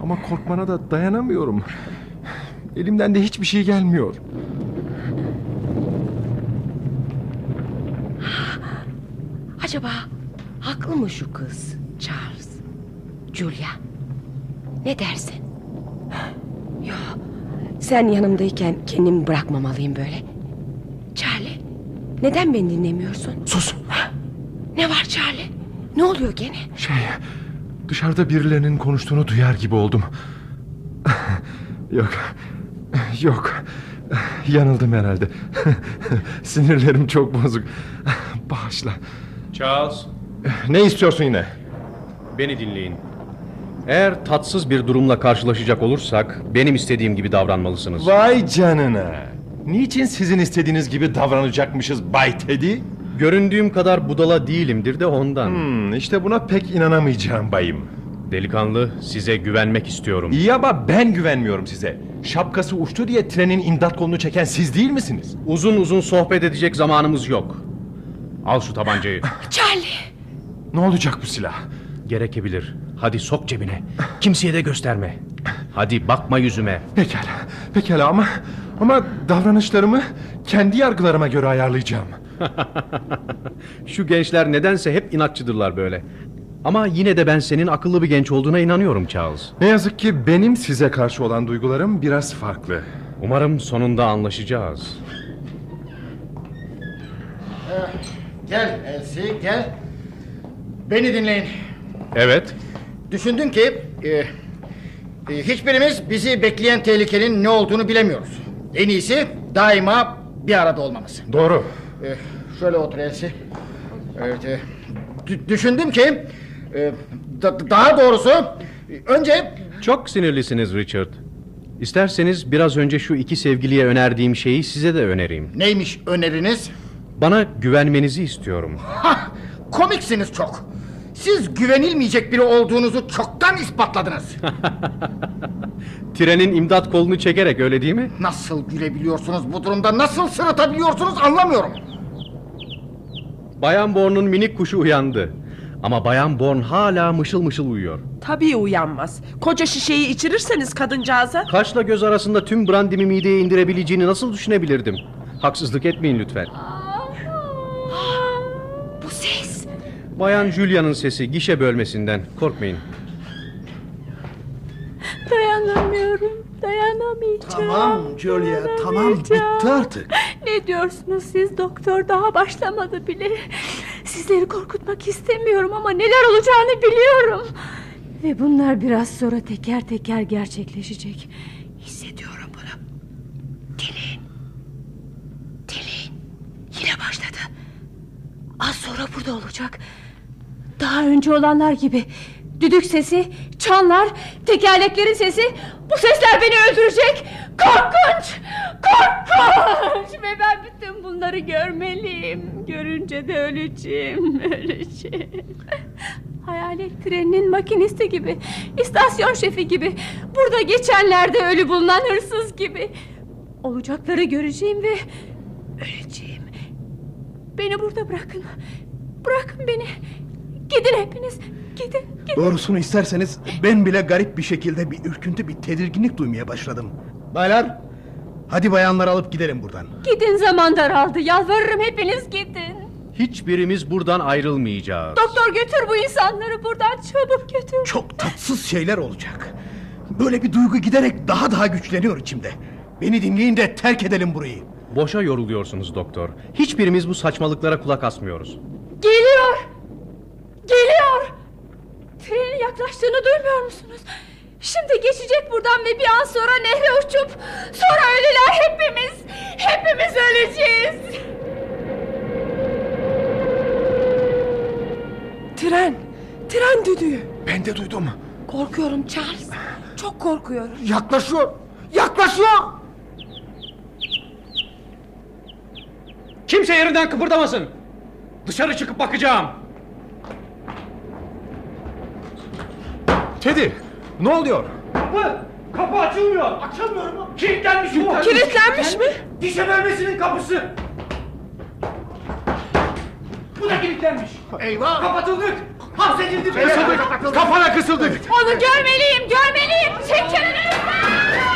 Ama korkmana da dayanamıyorum. Elimden de hiçbir şey gelmiyor. Acaba haklı mı şu kız Charles? Julia. Ne dersin? Yok. Sen yanımdayken kendimi bırakmamalıyım böyle. Charlie. Neden beni dinlemiyorsun? Sus. Ne var Charlie? Ne oluyor gene? Şey, dışarıda birilerinin konuştuğunu duyar gibi oldum. Yok, (laughs) yok. Yanıldım herhalde. (laughs) Sinirlerim çok bozuk. Bağışla. Charles, Ne istiyorsun yine? beni dinleyin. Eğer tatsız bir durumla karşılaşacak olursak benim istediğim gibi davranmalısınız. Vay canına. Niçin sizin istediğiniz gibi davranacakmışız Bay Teddy? Göründüğüm kadar budala değilimdir de ondan. Hmm, işte buna pek inanamayacağım bayım. Delikanlı, size güvenmek istiyorum. İyi ama ben güvenmiyorum size. Şapkası uçtu diye trenin imdat kolunu çeken siz değil misiniz? Uzun uzun sohbet edecek zamanımız yok. Al şu tabancayı. (laughs) Charlie. Ne olacak bu silah? Gerekebilir. Hadi sok cebine. Kimseye de gösterme. Hadi bakma yüzüme. Pekala, pekala ama ama davranışlarımı kendi yargılarıma göre ayarlayacağım. (laughs) Şu gençler nedense hep inatçıdırlar böyle. Ama yine de ben senin akıllı bir genç olduğuna inanıyorum Charles. Ne yazık ki benim size karşı olan duygularım biraz farklı. Umarım sonunda anlaşacağız. Gel Elsi gel. Beni dinleyin. Evet. Düşündüm ki e, e, hiçbirimiz bizi bekleyen tehlikenin ne olduğunu bilemiyoruz. En iyisi daima bir arada olmamız. Doğru. E, şöyle otur Elsi. Evet. e, dü- düşündüm ki e, da- daha doğrusu önce Çok sinirlisiniz Richard. İsterseniz biraz önce şu iki sevgiliye önerdiğim şeyi size de önereyim. Neymiş öneriniz? Bana güvenmenizi istiyorum. (laughs) Hah, komiksiniz çok. Siz güvenilmeyecek biri olduğunuzu çoktan ispatladınız. (laughs) Trenin imdat kolunu çekerek öyle değil mi? Nasıl gülebiliyorsunuz bu durumda? Nasıl sırıtabiliyorsunuz anlamıyorum. Bayan Born'un minik kuşu uyandı. Ama Bayan Born hala mışıl mışıl uyuyor. Tabii uyanmaz. Koca şişeyi içirirseniz kadıncağıza. Kaşla göz arasında tüm brandimi mideye indirebileceğini nasıl düşünebilirdim? Haksızlık etmeyin lütfen. Bu ses. Bayan Julia'nın sesi gişe bölmesinden. Korkmayın. Dayanamıyorum. Dayanamayacağım. Tamam Julia tamam bitti artık. Ne diyorsunuz siz doktor daha başlamadı bile. Sizleri korkutmak istemiyorum ama neler olacağını biliyorum. Ve bunlar biraz sonra teker teker gerçekleşecek. Hissediyorum bunu. Dilin. Dilin. Yine başladı. Az sonra burada olacak. Daha önce olanlar gibi. Düdük sesi, çanlar, tekerleklerin sesi. Bu sesler beni öldürecek. Korkunç! Korkunç! (laughs) Ve ben bütün bunları görmeliyim. Görünce de öleceğim, (laughs) öleceğim. Hayalet treninin makinisti gibi, istasyon şefi gibi, burada geçenlerde ölü bulunan hırsız gibi. Olacakları göreceğim ve öleceğim. Beni burada bırakın. Bırakın beni. Gidin hepiniz. Gidin, gidin. Doğrusunu isterseniz ben bile garip bir şekilde bir ürküntü bir tedirginlik duymaya başladım. Baylar hadi bayanları alıp gidelim buradan. Gidin zaman daraldı. Yalvarırım hepiniz gidin. Hiçbirimiz buradan ayrılmayacağız. Doktor götür bu insanları buradan çabuk götür. Çok tatsız şeyler olacak. Böyle bir duygu giderek daha daha güçleniyor içimde. Beni dinleyin de terk edelim burayı. Boşa yoruluyorsunuz doktor. Hiçbirimiz bu saçmalıklara kulak asmıyoruz. Geliyor. Geliyor. Trenin yaklaştığını duymuyor musunuz? Şimdi geçecek buradan ve bir an sonra nehre uçup sonra ölüler hepimiz hepimiz öleceğiz. Tren. Tren düdüğü. Ben de duydum. Korkuyorum Charles. Çok korkuyorum. Yaklaşıyor. Yaklaşıyor. Kimse yerinden kıpırdamasın. Dışarı çıkıp bakacağım. Teddy ne oluyor? Kapı! Kapı açılmıyor! Açılmıyor mu? Kilitlenmiş bu! Kilitlenmiş mi? Gişe bölmesinin kapısı! Bu da kilitlenmiş! Eyvah. Kapatıldık! Hapsedildik! Kısıldık. Kafana kısıldık. Onu görmeliyim görmeliyim. Çekilin.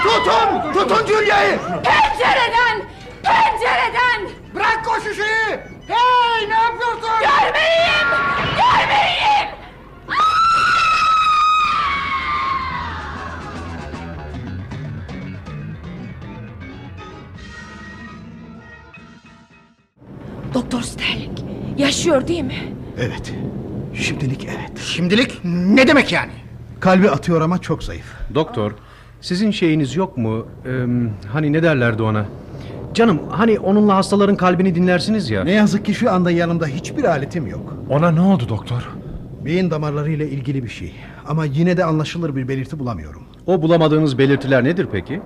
Tutun. Tutun Julia'yı. Pencereden. Pencereden. Bırak şişeyi. Hey ne yapıyorsun? Görmeliyim. Görmeliyim. Doktor Sterling yaşıyor değil mi? Evet. Şimdilik evet. Şimdilik ne demek yani? Kalbi atıyor ama çok zayıf. Doktor, sizin şeyiniz yok mu? Ee, hani ne derlerdi ona? Canım, hani onunla hastaların kalbini dinlersiniz ya. Ne yazık ki şu anda yanımda hiçbir aletim yok. Ona ne oldu doktor? Beyin damarlarıyla ilgili bir şey. Ama yine de anlaşılır bir belirti bulamıyorum. O bulamadığınız belirtiler nedir peki?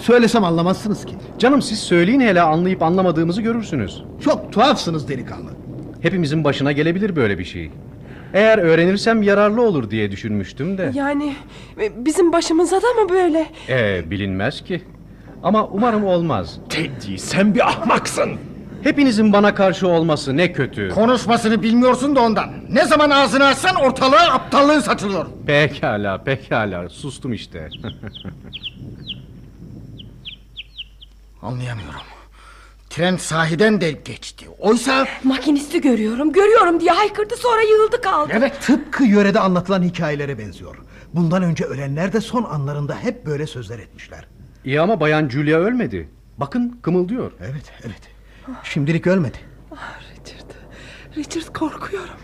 Söylesem anlamazsınız ki. Canım siz söyleyin hele anlayıp anlamadığımızı görürsünüz. Çok tuhafsınız delikanlı. Hepimizin başına gelebilir böyle bir şey. Eğer öğrenirsem yararlı olur diye düşünmüştüm de. Yani e, bizim başımıza da mı böyle? Ee, bilinmez ki. Ama umarım olmaz. Teddy sen bir ahmaksın. Hepinizin bana karşı olması ne kötü. Konuşmasını bilmiyorsun da ondan. Ne zaman ağzını açsan ortalığa aptallığın saçılıyor. Pekala, pekala. Sustum işte. (laughs) Anlayamıyorum. Tren sahiden de geçti. Oysa... Makinisti görüyorum, görüyorum diye haykırdı sonra yığıldı kaldı. Evet. Tıpkı yörede anlatılan hikayelere benziyor. Bundan önce ölenler de son anlarında hep böyle sözler etmişler. İyi ama Bayan Julia ölmedi. Bakın kımıldıyor. Evet, evet. Şimdilik ölmedi. Richard, Richard korkuyorum.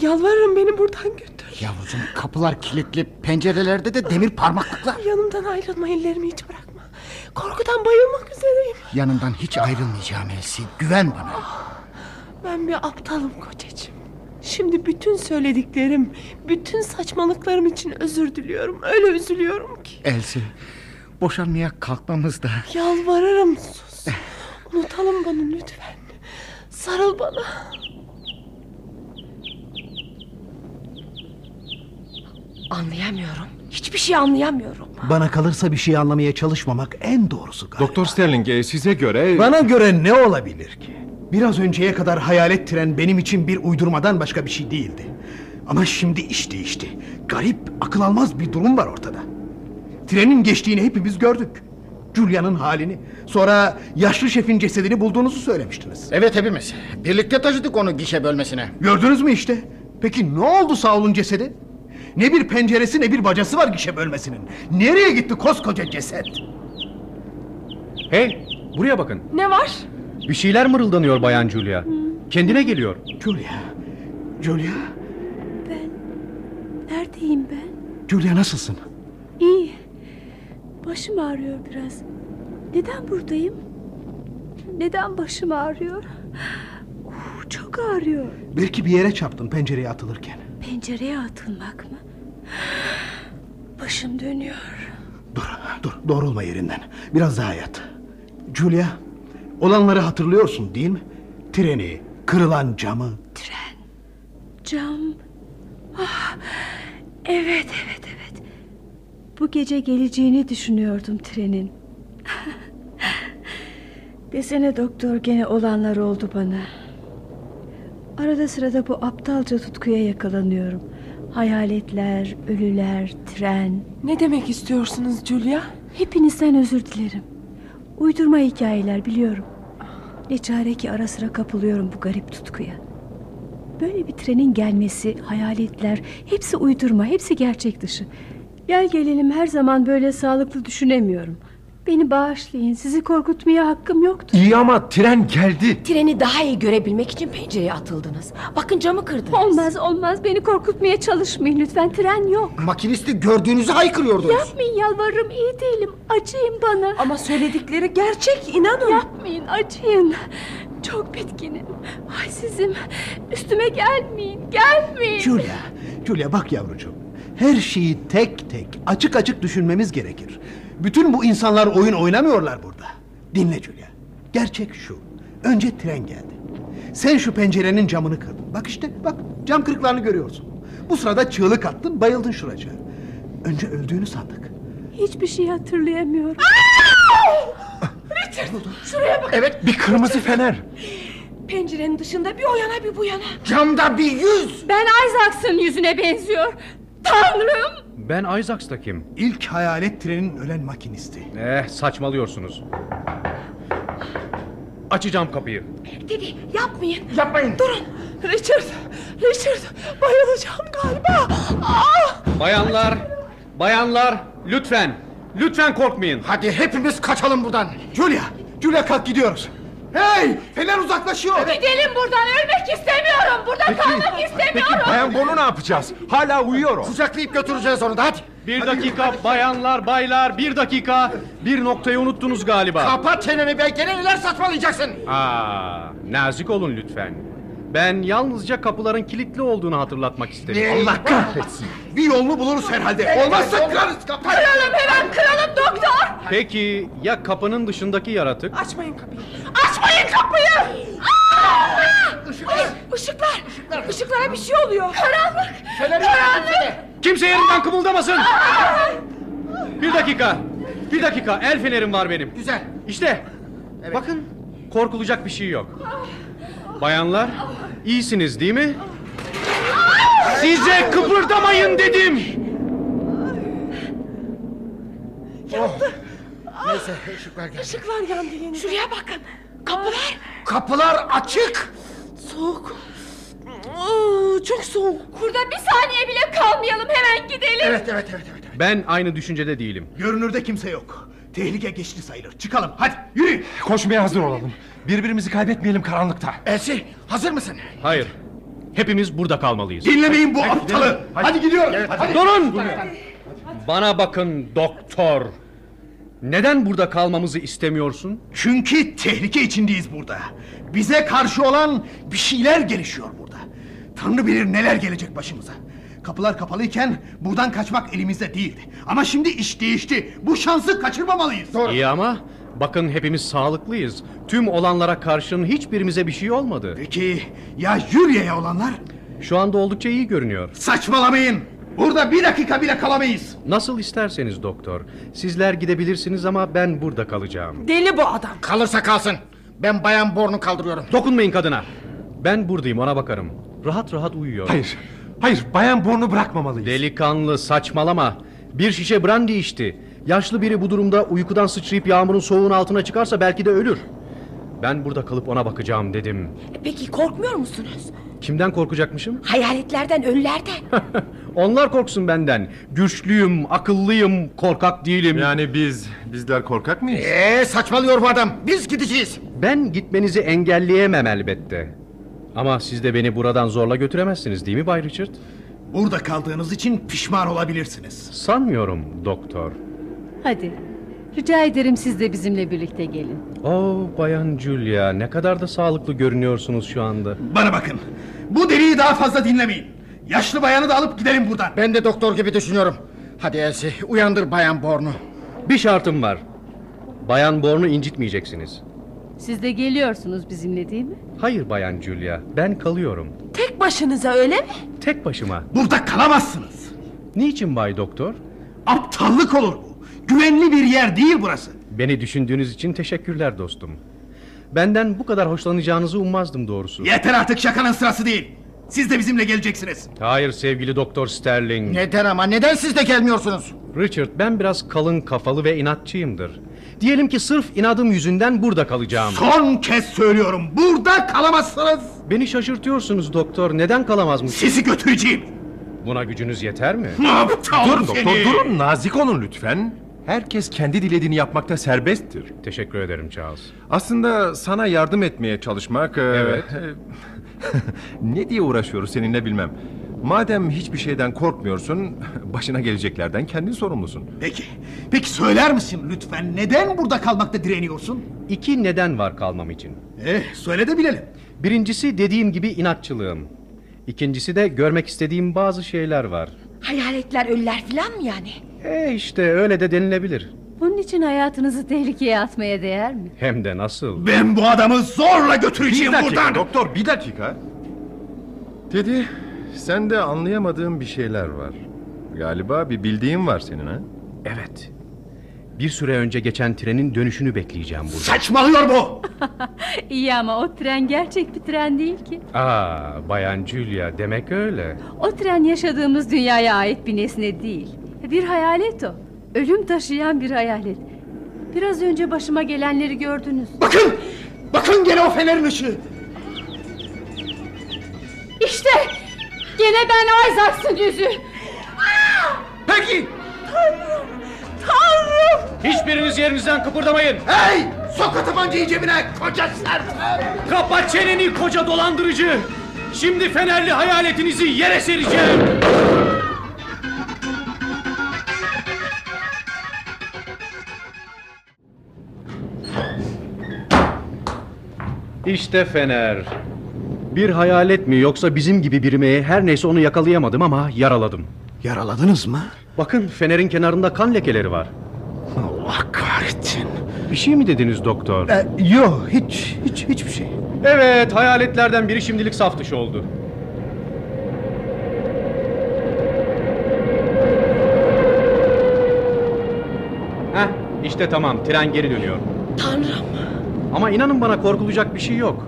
Yalvarırım beni buradan götür. Yavrucuğum kapılar kilitli, pencerelerde de demir parmaklıklar. Yanımdan ayrılma ellerimi hiç bırakma. Korkudan bayılmak üzereyim. Yanından hiç ayrılmayacağım Elsie. Güven bana. Ben bir aptalım kocacığım. Şimdi bütün söylediklerim, bütün saçmalıklarım için özür diliyorum. Öyle üzülüyorum ki. Elsie, boşanmaya kalkmamız da... Yalvarırım sus. Unutalım bunu lütfen. Sarıl bana. Anlayamıyorum. Hiçbir şey anlayamıyorum. Bana kalırsa bir şey anlamaya çalışmamak en doğrusu galiba. Doktor Sterling e, size göre... Bana göre ne olabilir ki? Biraz önceye kadar hayalet tren benim için bir uydurmadan başka bir şey değildi. Ama şimdi iş değişti. Garip, akıl almaz bir durum var ortada. Trenin geçtiğini hepimiz gördük. Julia'nın halini. Sonra yaşlı şefin cesedini bulduğunuzu söylemiştiniz. Evet hepimiz. Birlikte taşıdık onu gişe bölmesine. Gördünüz mü işte? Peki ne oldu Saul'un cesedi? Ne bir penceresi ne bir bacası var gişe bölmesinin. Nereye gitti koskoca ceset? Hey buraya bakın. Ne var? Bir şeyler mırıldanıyor Bayan Julia. Kendine geliyor. Julia. Julia. Neredeyim ben? Julia nasılsın? İyi. Başım ağrıyor biraz. Neden buradayım? Neden başım ağrıyor? Uf, çok ağrıyor. Belki bir yere çarptın pencereye atılırken. Pencereye atılmak mı? Başım dönüyor. Dur, dur, doğrulma yerinden. Biraz daha yat. Julia, olanları hatırlıyorsun değil mi? Treni, kırılan camı. Cam. Ah, evet, evet, evet. Bu gece geleceğini düşünüyordum trenin. (laughs) Desene doktor gene olanlar oldu bana. Arada sırada bu aptalca tutkuya yakalanıyorum. Hayaletler, ölüler, tren. Ne demek istiyorsunuz Julia? Hepinizden özür dilerim. Uydurma hikayeler biliyorum. Ne çare ki ara sıra kapılıyorum bu garip tutkuya. Böyle bir trenin gelmesi, hayaletler, hepsi uydurma, hepsi gerçek dışı. Gel gelelim her zaman böyle sağlıklı düşünemiyorum. Beni bağışlayın, sizi korkutmaya hakkım yoktu. İyi ama tren geldi. Treni daha iyi görebilmek için pencereye atıldınız. Bakın camı kırdınız. Olmaz olmaz beni korkutmaya çalışmayın lütfen tren yok. Makinisti gördüğünüzü haykırıyordunuz. Yapmayın yalvarırım iyi değilim acıyın bana. Ama söyledikleri gerçek inanın. Yapmayın acıyın. Çok bitkinim. Halsizim. Üstüme gelmeyin gelmeyin. Julia, Julia bak yavrucuğum. Her şeyi tek tek, açık açık düşünmemiz gerekir. Bütün bu insanlar oyun oynamıyorlar burada. Dinle Julia. Gerçek şu. Önce tren geldi. Sen şu pencerenin camını kırdın. Bak işte, bak cam kırıklarını görüyorsun. Bu sırada çığlık attın, bayıldın şuracığa. Önce öldüğünü sandık. Hiçbir şey hatırlayamıyorum. Şuraya bak. Evet Bir kırmızı fener. Pencerenin dışında bir o yana bir bu yana. camda bir yüz. Ben Isaacs'ın yüzüne benziyor. Tanrım. Ben Isaacs da kim? İlk hayalet trenin ölen makinisti. Eh saçmalıyorsunuz. Açacağım kapıyı. Dedi yapmayın. Yapmayın. Durun. Richard. Richard. Bayılacağım galiba. Ah! Bayanlar, bayanlar lütfen, lütfen korkmayın. Hadi hepimiz kaçalım buradan. Julia, Julia kalk gidiyoruz. Hey, fener uzaklaşıyor. Gidelim buradan ölmek istemiyorum. Burada kalmak istemiyorum. Peki bayan Bonu ne yapacağız? Hala uyuyor o. Kucaklayıp götüreceğiz onu da hadi. Bir dakika bayanlar, baylar, bir dakika. Bir noktayı unuttunuz galiba. Kapat çeneni be gene neler saçmalayacaksın. Aa, nazik olun lütfen. Ben yalnızca kapıların kilitli olduğunu hatırlatmak istedim. Allah kahretsin. Bir yolunu buluruz herhalde. Olmazsa kırarız kapıyı. Kıralım hemen kıralım doktor. Peki ya kapının dışındaki yaratık? Açmayın kapıyı. Açmayın kapıyı. Aa! Işıklar. Işıklara bir şey oluyor. Karanlık. Karanlık. Kimse yerinden kımıldamasın. Bir dakika. Bir dakika. El fenerim var benim. Güzel. İşte. Bakın. Korkulacak bir şey yok. Bayanlar, iyisiniz değil mi? Size kıpırdamayın dedim. Neyse ışıklar geldi. Işıklar yandı yine. Şuraya bakın. Kapılar. Kapılar açık. Soğuk. Oo, çok soğuk. Burada bir saniye bile kalmayalım hemen gidelim. Evet evet evet evet. Ben aynı düşüncede değilim. Görünürde kimse yok. Tehlike geçti sayılır. Çıkalım hadi yürü. Koşmaya hazır olalım. Birbirimizi kaybetmeyelim karanlıkta. Elsi hazır mısın? Hayır. Hepimiz burada kalmalıyız. Dinlemeyin bu aptalı. Hadi, gidiyoruz. Hadi. Durun! Bana bakın doktor. Neden burada kalmamızı istemiyorsun? Çünkü tehlike içindeyiz burada. Bize karşı olan bir şeyler gelişiyor burada. Tanrı bilir neler gelecek başımıza. Kapılar kapalıyken buradan kaçmak elimizde değildi. Ama şimdi iş değişti. Bu şansı kaçırmamalıyız. İyi ama bakın hepimiz sağlıklıyız. Tüm olanlara karşın hiçbirimize bir şey olmadı. Peki ya Julia'ya olanlar? Şu anda oldukça iyi görünüyor. Saçmalamayın. Burada bir dakika bile kalamayız. Nasıl isterseniz doktor. Sizler gidebilirsiniz ama ben burada kalacağım. Deli bu adam. Kalırsa kalsın. Ben bayan Born'u kaldırıyorum. Dokunmayın kadına. Ben buradayım ona bakarım. Rahat rahat uyuyor. Hayır. Hayır bayan Born'u bırakmamalıyız. Delikanlı saçmalama. Bir şişe brandy içti. Yaşlı biri bu durumda uykudan sıçrayıp yağmurun soğuğun altına çıkarsa belki de ölür. Ben burada kalıp ona bakacağım dedim. Peki korkmuyor musunuz? Kimden korkacakmışım? Hayaletlerden, ölülerden. (laughs) Onlar korksun benden. Güçlüyüm, akıllıyım, korkak değilim. Yani biz, bizler korkak mıyız? Ee saçmalıyor bu adam. Biz gideceğiz. Ben gitmenizi engelleyemem elbette. Ama siz de beni buradan zorla götüremezsiniz değil mi Bay Richard? Burada kaldığınız için pişman olabilirsiniz. Sanmıyorum doktor. Hadi. Rica ederim siz de bizimle birlikte gelin. Oo Bayan Julia ne kadar da sağlıklı görünüyorsunuz şu anda. Bana bakın. Bu deliği daha fazla dinlemeyin. Yaşlı bayanı da alıp gidelim buradan. Ben de doktor gibi düşünüyorum. Hadi Elsie uyandır bayan Born'u. Bir şartım var. Bayan Born'u incitmeyeceksiniz. Siz de geliyorsunuz bizimle değil mi? Hayır Bayan Julia, ben kalıyorum. Tek başınıza öyle mi? Tek başıma. Burada kalamazsınız. Niçin Bay Doktor? Aptallık olur bu. Güvenli bir yer değil burası. Beni düşündüğünüz için teşekkürler dostum. Benden bu kadar hoşlanacağınızı ummazdım doğrusu. Yeter artık şakanın sırası değil. Siz de bizimle geleceksiniz. Hayır sevgili Doktor Sterling. Neden ama neden siz de gelmiyorsunuz? Richard ben biraz kalın kafalı ve inatçıyımdır. Diyelim ki sırf inadım yüzünden burada kalacağım. Son kez söylüyorum. Burada kalamazsınız. Beni şaşırtıyorsunuz doktor. Neden kalamazmış? Sizi götüreceğim. Buna gücünüz yeter mi? Aptal Durun seni. doktor durun nazik olun lütfen. Herkes kendi dilediğini yapmakta serbesttir. Teşekkür ederim Charles. Aslında sana yardım etmeye çalışmak... e, Evet. (laughs) ne diye uğraşıyoruz seninle bilmem. Madem hiçbir şeyden korkmuyorsun, (laughs) başına geleceklerden kendin sorumlusun. Peki. Peki söyler misin lütfen neden burada kalmakta direniyorsun? İki neden var kalmam için. Eh söyle de bilelim. Birincisi dediğim gibi inatçılığım. İkincisi de görmek istediğim bazı şeyler var. Hayaletler, ölüler falan mı yani? E işte öyle de denilebilir. Bunun için hayatınızı tehlikeye atmaya değer mi? Hem de nasıl? Ben bu adamı zorla Bir götüreceğim dakika buradan. doktor bir dakika. Teddy sende anlayamadığım bir şeyler var. Galiba bir bildiğin var senin ha? Evet. Bir süre önce geçen trenin dönüşünü bekleyeceğim burada. Saçmalıyor bu. (laughs) İyi ama o tren gerçek bir tren değil ki. Aa, Bayan Julia demek öyle. O tren yaşadığımız dünyaya ait bir nesne değil. Bir hayalet o. Ölüm taşıyan bir hayalet. Biraz önce başıma gelenleri gördünüz. Bakın. Bakın gene o fenerin ışığı. İşte gene ben Isaac'sın yüzü. Peki. Hiçbiriniz yerinizden kıpırdamayın. Hey! Sok o tabancayı cebine koca sersem. Kapat çeneni koca dolandırıcı. Şimdi fenerli hayaletinizi yere sereceğim. İşte fener. Bir hayalet mi yoksa bizim gibi biri mi? Her neyse onu yakalayamadım ama yaraladım. Yaraladınız mı? Bakın fenerin kenarında kan lekeleri var. Allah kahretsin. Bir şey mi dediniz doktor? Ee, yok hiç hiç hiçbir şey. Evet hayaletlerden biri şimdilik saf dışı oldu. Heh işte tamam tren geri dönüyor. Tanrım. Ama inanın bana korkulacak bir şey yok.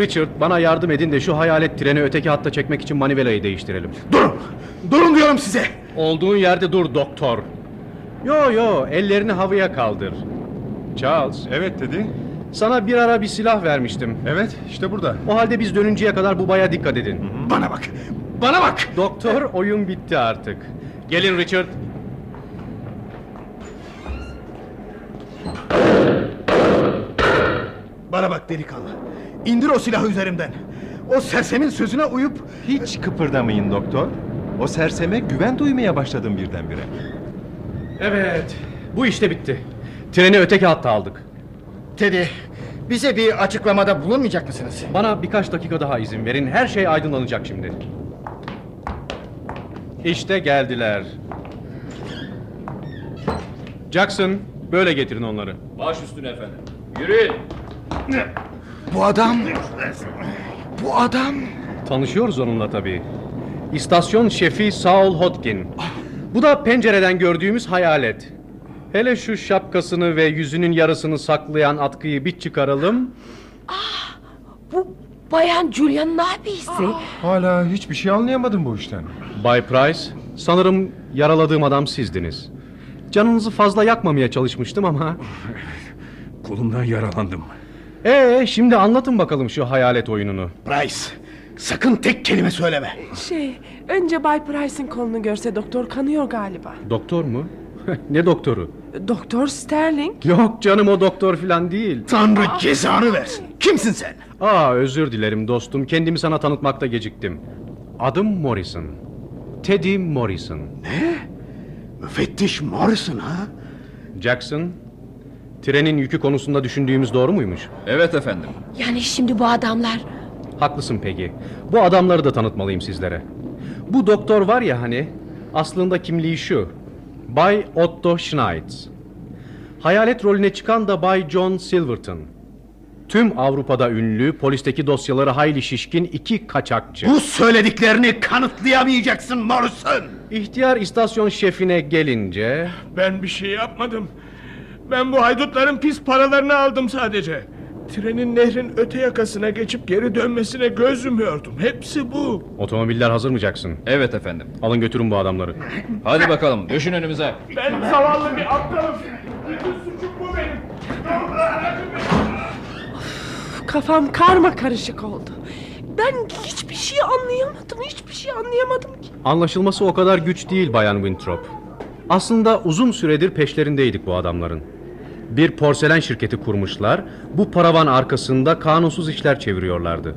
Richard bana yardım edin de şu hayalet treni öteki hatta çekmek için manivelayı değiştirelim. Durun. Durun diyorum size. Olduğun yerde dur doktor. Yo yo ellerini havaya kaldır. Charles Evet Teddy. sana bir ara bir silah vermiştim. Evet işte burada. O halde biz dönünceye kadar bu baya dikkat edin. Bana bak. Bana bak. Doktor (laughs) oyun bitti artık. Gelin Richard. Bana bak delikanlı. İndir o silahı üzerimden. O sersemin sözüne uyup Hiç kıpırdamayın doktor. O serseme güven duymaya başladım birdenbire. Evet. Bu işte bitti. Treni öteki hatta aldık. Teddy bize bir açıklamada bulunmayacak mısınız? Bana birkaç dakika daha izin verin. Her şey aydınlanacak şimdi. İşte geldiler. Jackson, böyle getirin onları. Baş üstüne efendim. Yürüyün. Bu adam... Bu adam... Tanışıyoruz onunla tabii. İstasyon şefi Saul Hodkin. Bu da pencereden gördüğümüz hayalet. Hele şu şapkasını ve yüzünün yarısını saklayan atkıyı bir çıkaralım. Bu bayan Julia'nın abisi. Hala hiçbir şey anlayamadım bu işten. Bay Price, sanırım yaraladığım adam sizdiniz. Canınızı fazla yakmamaya çalışmıştım ama... Kolumdan yaralandım. Ee, şimdi anlatın bakalım şu hayalet oyununu. Price, sakın tek kelime söyleme. Şey, önce Bay Price'ın kolunu görse doktor kanıyor galiba. Doktor mu? (laughs) ne doktoru? Doktor Sterling. Yok canım o doktor falan değil. Tanrı cezanı versin. Kimsin sen? Aa özür dilerim dostum. Kendimi sana tanıtmakta geciktim. Adım Morrison. Teddy Morrison. Ne? Müfettiş Morrison ha? Jackson, trenin yükü konusunda düşündüğümüz doğru muymuş? Evet efendim. Yani şimdi bu adamlar... Haklısın Peggy. Bu adamları da tanıtmalıyım sizlere. Bu doktor var ya hani, aslında kimliği şu. Bay Otto Schneitz. Hayalet rolüne çıkan da Bay John Silverton. Tüm Avrupa'da ünlü, polisteki dosyaları hayli şişkin iki kaçakçı. Bu söylediklerini kanıtlayamayacaksın Morrison. İhtiyar istasyon şefine gelince... Ben bir şey yapmadım. Ben bu haydutların pis paralarını aldım sadece. Trenin nehrin öte yakasına geçip geri dönmesine göz yumuyordum. Hepsi bu. Otomobiller hazır mı Jackson? Evet efendim. Alın götürün bu adamları. Hadi bakalım düşün önümüze. Ben zavallı bir aptalım. Bütün suçum bu benim. Kafam karma karışık oldu. Ben hiçbir şey anlayamadım, hiçbir şey anlayamadım ki. Anlaşılması o kadar güç değil Bayan Winthrop. Aslında uzun süredir peşlerindeydik bu adamların. Bir porselen şirketi kurmuşlar, bu paravan arkasında kanunsuz işler çeviriyorlardı.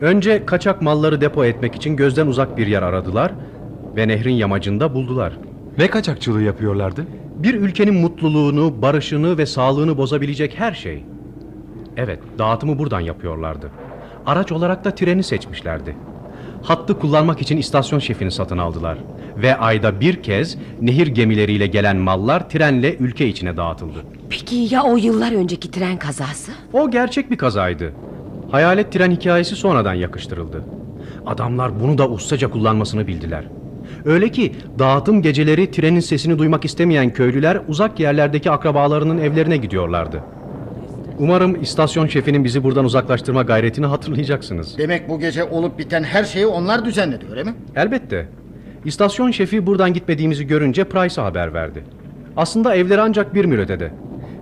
Önce kaçak malları depo etmek için gözden uzak bir yer aradılar ve nehrin yamacında buldular. Ne kaçakçılığı yapıyorlardı? Bir ülkenin mutluluğunu, barışını ve sağlığını bozabilecek her şey. Evet, dağıtımı buradan yapıyorlardı. Araç olarak da treni seçmişlerdi. Hattı kullanmak için istasyon şefini satın aldılar. Ve ayda bir kez nehir gemileriyle gelen mallar trenle ülke içine dağıtıldı. Peki ya o yıllar önceki tren kazası? O gerçek bir kazaydı. Hayalet tren hikayesi sonradan yakıştırıldı. Adamlar bunu da ustaca kullanmasını bildiler. Öyle ki dağıtım geceleri trenin sesini duymak istemeyen köylüler uzak yerlerdeki akrabalarının evlerine gidiyorlardı. Umarım istasyon şefinin bizi buradan uzaklaştırma gayretini hatırlayacaksınız. Demek bu gece olup biten her şeyi onlar düzenledi öyle mi? Elbette. İstasyon şefi buradan gitmediğimizi görünce Price'a haber verdi. Aslında evleri ancak bir mil ötede.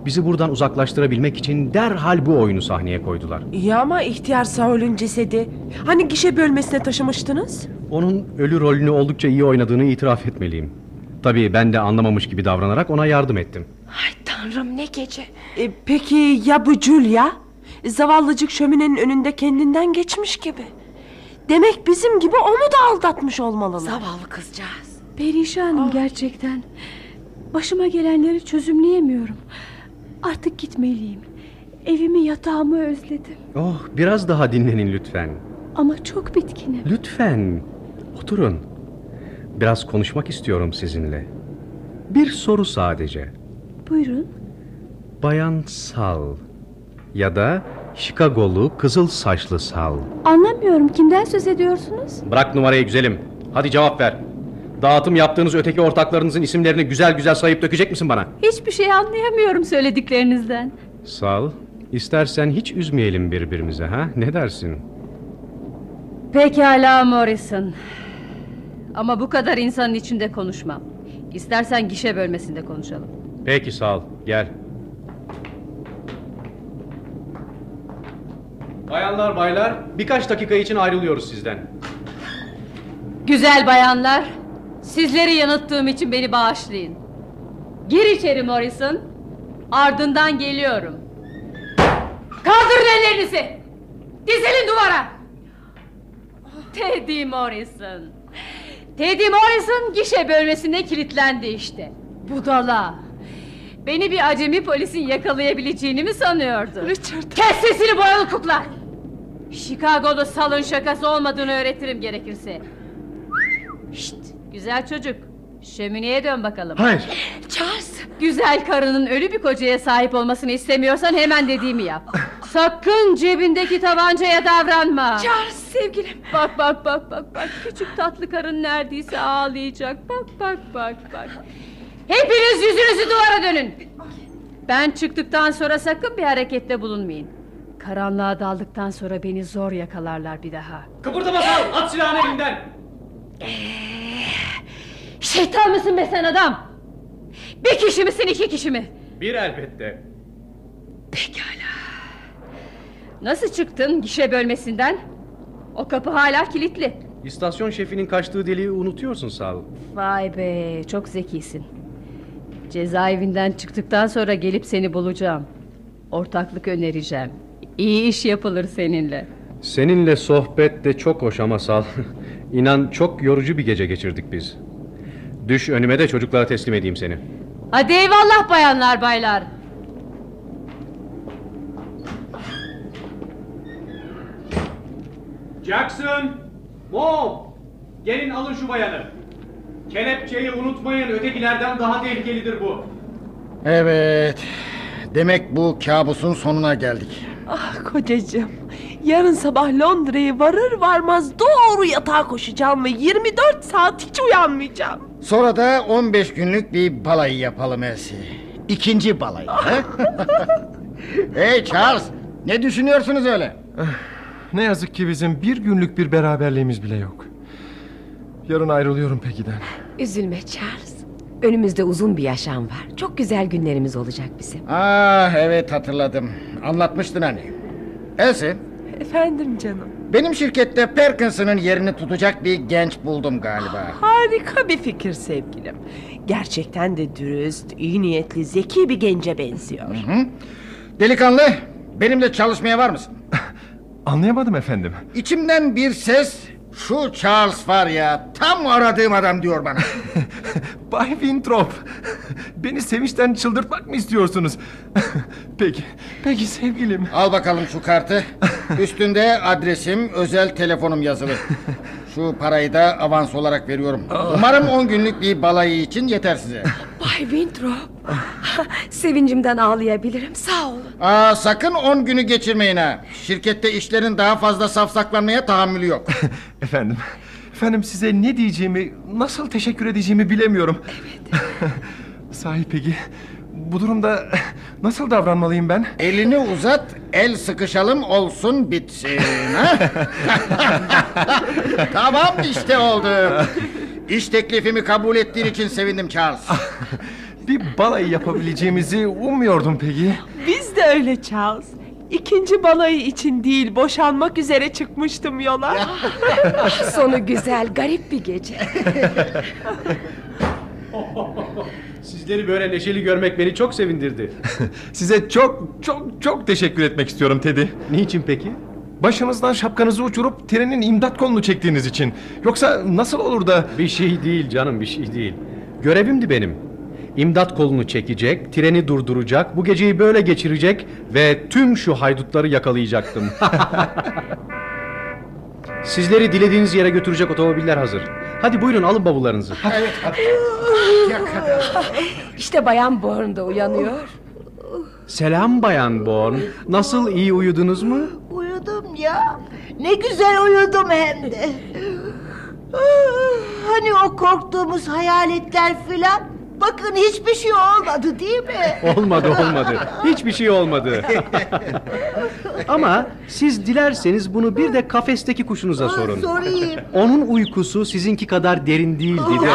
Bizi buradan uzaklaştırabilmek için derhal bu oyunu sahneye koydular. İyi ama ihtiyar Saul'ün cesedi. Hani gişe bölmesine taşımıştınız? Onun ölü rolünü oldukça iyi oynadığını itiraf etmeliyim. Tabii ben de anlamamış gibi davranarak ona yardım ettim. Ay tanrım ne gece. E, peki ya bu Julia? Zavallıcık şöminenin önünde kendinden geçmiş gibi. Demek bizim gibi onu da aldatmış olmalılar. Zavallı kızcağız. Perişanım gerçekten. Başıma gelenleri çözümleyemiyorum. Artık gitmeliyim. Evimi yatağımı özledim. Oh biraz daha dinlenin lütfen. Ama çok bitkinim. Lütfen oturun. Biraz konuşmak istiyorum sizinle. Bir soru sadece. Buyurun. Bayan Sal ya da Chicago'lu kızıl saçlı Sal. Anlamıyorum kimden söz ediyorsunuz? Bırak numarayı güzelim. Hadi cevap ver. Dağıtım yaptığınız öteki ortaklarınızın isimlerini güzel güzel sayıp dökecek misin bana? Hiçbir şey anlayamıyorum söylediklerinizden. Sal, istersen hiç üzmeyelim birbirimize ha? Ne dersin? Pekala Morrison. Ama bu kadar insanın içinde konuşmam. İstersen gişe bölmesinde konuşalım. Peki Sal, gel. Bayanlar baylar, birkaç dakika için ayrılıyoruz sizden. Güzel bayanlar, sizleri yanılttığım için beni bağışlayın. Gir içeri Morrison. Ardından geliyorum. Kaldırın ellerinizi. Dizilin duvara. Teddy Morrison. Teddy Morrison gişe bölmesinde kilitlendi işte. Budala. Beni bir acemi polisin yakalayabileceğini mi sanıyordu? Richard. Kes sesini boyalı kukla. Chicago'da salın şakası olmadığını öğretirim gerekirse. Güzel çocuk. Şömineye dön bakalım. Hayır. Charles. Güzel karının ölü bir kocaya sahip olmasını istemiyorsan hemen dediğimi yap. Sakın cebindeki tabancaya davranma. Charles sevgilim. Bak bak bak bak bak. Küçük tatlı karın neredeyse ağlayacak. Bak bak bak bak. Hepiniz yüzünüzü duvara dönün. Ben çıktıktan sonra sakın bir harekette bulunmayın. Karanlığa daldıktan sonra beni zor yakalarlar bir daha. Kıpırdama sal. At silahını elinden. Şeytan mısın be sen adam? Bir kişi misin iki kişi mi? Bir elbette. Nasıl çıktın gişe bölmesinden? O kapı hala kilitli. İstasyon şefinin kaçtığı deliği unutuyorsun Sal. Vay be çok zekisin. Cezaevinden çıktıktan sonra gelip seni bulacağım. Ortaklık önereceğim. İyi iş yapılır seninle. Seninle sohbet de çok hoş ama Sal. (laughs) İnan çok yorucu bir gece geçirdik biz. Düş önüme de çocuklara teslim edeyim seni. Hadi eyvallah bayanlar baylar. Jackson. Mom. Gelin alın şu bayanı. Kelepçeyi unutmayın. Ötekilerden daha tehlikelidir bu. Evet. Demek bu kabusun sonuna geldik. Ah kocacığım. Yarın sabah Londra'ya varır varmaz doğru yatağa koşacağım ve 24 saat hiç uyanmayacağım. Sonra da 15 günlük bir balayı yapalım Elsie. İkinci balayı. he? (laughs) hey Charles, ne düşünüyorsunuz öyle? Ne yazık ki bizim bir günlük bir beraberliğimiz bile yok. Yarın ayrılıyorum Peggy'den. Üzülme Charles. Önümüzde uzun bir yaşam var. Çok güzel günlerimiz olacak bizim. Ah evet hatırladım. Anlatmıştın hani. Elsie, Efendim canım. benim şirkette Perkinson'ın yerini tutacak bir genç buldum galiba. Harika bir fikir sevgilim. Gerçekten de dürüst, iyi niyetli, zeki bir gence benziyor. Hı? Delikanlı, benimle çalışmaya var mısın? (laughs) Anlayamadım efendim. İçimden bir ses, şu Charles var ya, tam aradığım adam diyor bana. (laughs) Bay Winthrop. Beni sevinçten çıldırtmak mı istiyorsunuz? (laughs) peki, peki sevgilim. Al bakalım şu kartı. (laughs) Üstünde adresim, özel telefonum yazılı. Şu parayı da avans olarak veriyorum. Umarım 10 günlük bir balayı için yeter size. Bay Winthrop. Sevincimden ağlayabilirim. Sağ olun. Aa, sakın 10 günü geçirmeyin ha. Şirkette işlerin daha fazla safsaklanmaya tahammülü yok. (laughs) Efendim, efendim size ne diyeceğimi, nasıl teşekkür edeceğimi bilemiyorum. Evet. (laughs) Sahi peki, bu durumda nasıl davranmalıyım ben? Elini uzat, el sıkışalım olsun bitsin. ha? (laughs) tamam işte oldu. İş teklifimi kabul ettiğin için sevindim Charles. (laughs) Bir balayı yapabileceğimizi ummuyordum peki. Biz de öyle Charles. İkinci balayı için değil, boşanmak üzere çıkmıştım yola. Sonu güzel, garip bir gece. (laughs) Sizleri böyle neşeli görmek beni çok sevindirdi. (laughs) Size çok çok çok teşekkür etmek istiyorum Teddy. Niçin peki? Başınızdan şapkanızı uçurup trenin imdat kolunu çektiğiniz için. Yoksa nasıl olur da... Bir şey değil canım bir şey değil. Görevimdi benim. İmdat kolunu çekecek, treni durduracak, bu geceyi böyle geçirecek ve tüm şu haydutları yakalayacaktım. (laughs) Sizleri dilediğiniz yere götürecek otomobiller hazır. Hadi buyurun alın bavullarınızı. evet hadi. İşte Bayan Bourne da uyanıyor. Selam Bayan Born. Nasıl iyi uyudunuz mu? Uyudum ya. Ne güzel uyudum hem de. Ah, Hani o korktuğumuz hayaletler filan. Bakın hiçbir şey olmadı değil mi? (laughs) Olmadı olmadı. Hiçbir şey olmadı. (laughs) Ama siz dilerseniz bunu bir de kafesteki kuşunuza sorun. Sorayım. Onun uykusu sizinki kadar derin değildi de. (laughs)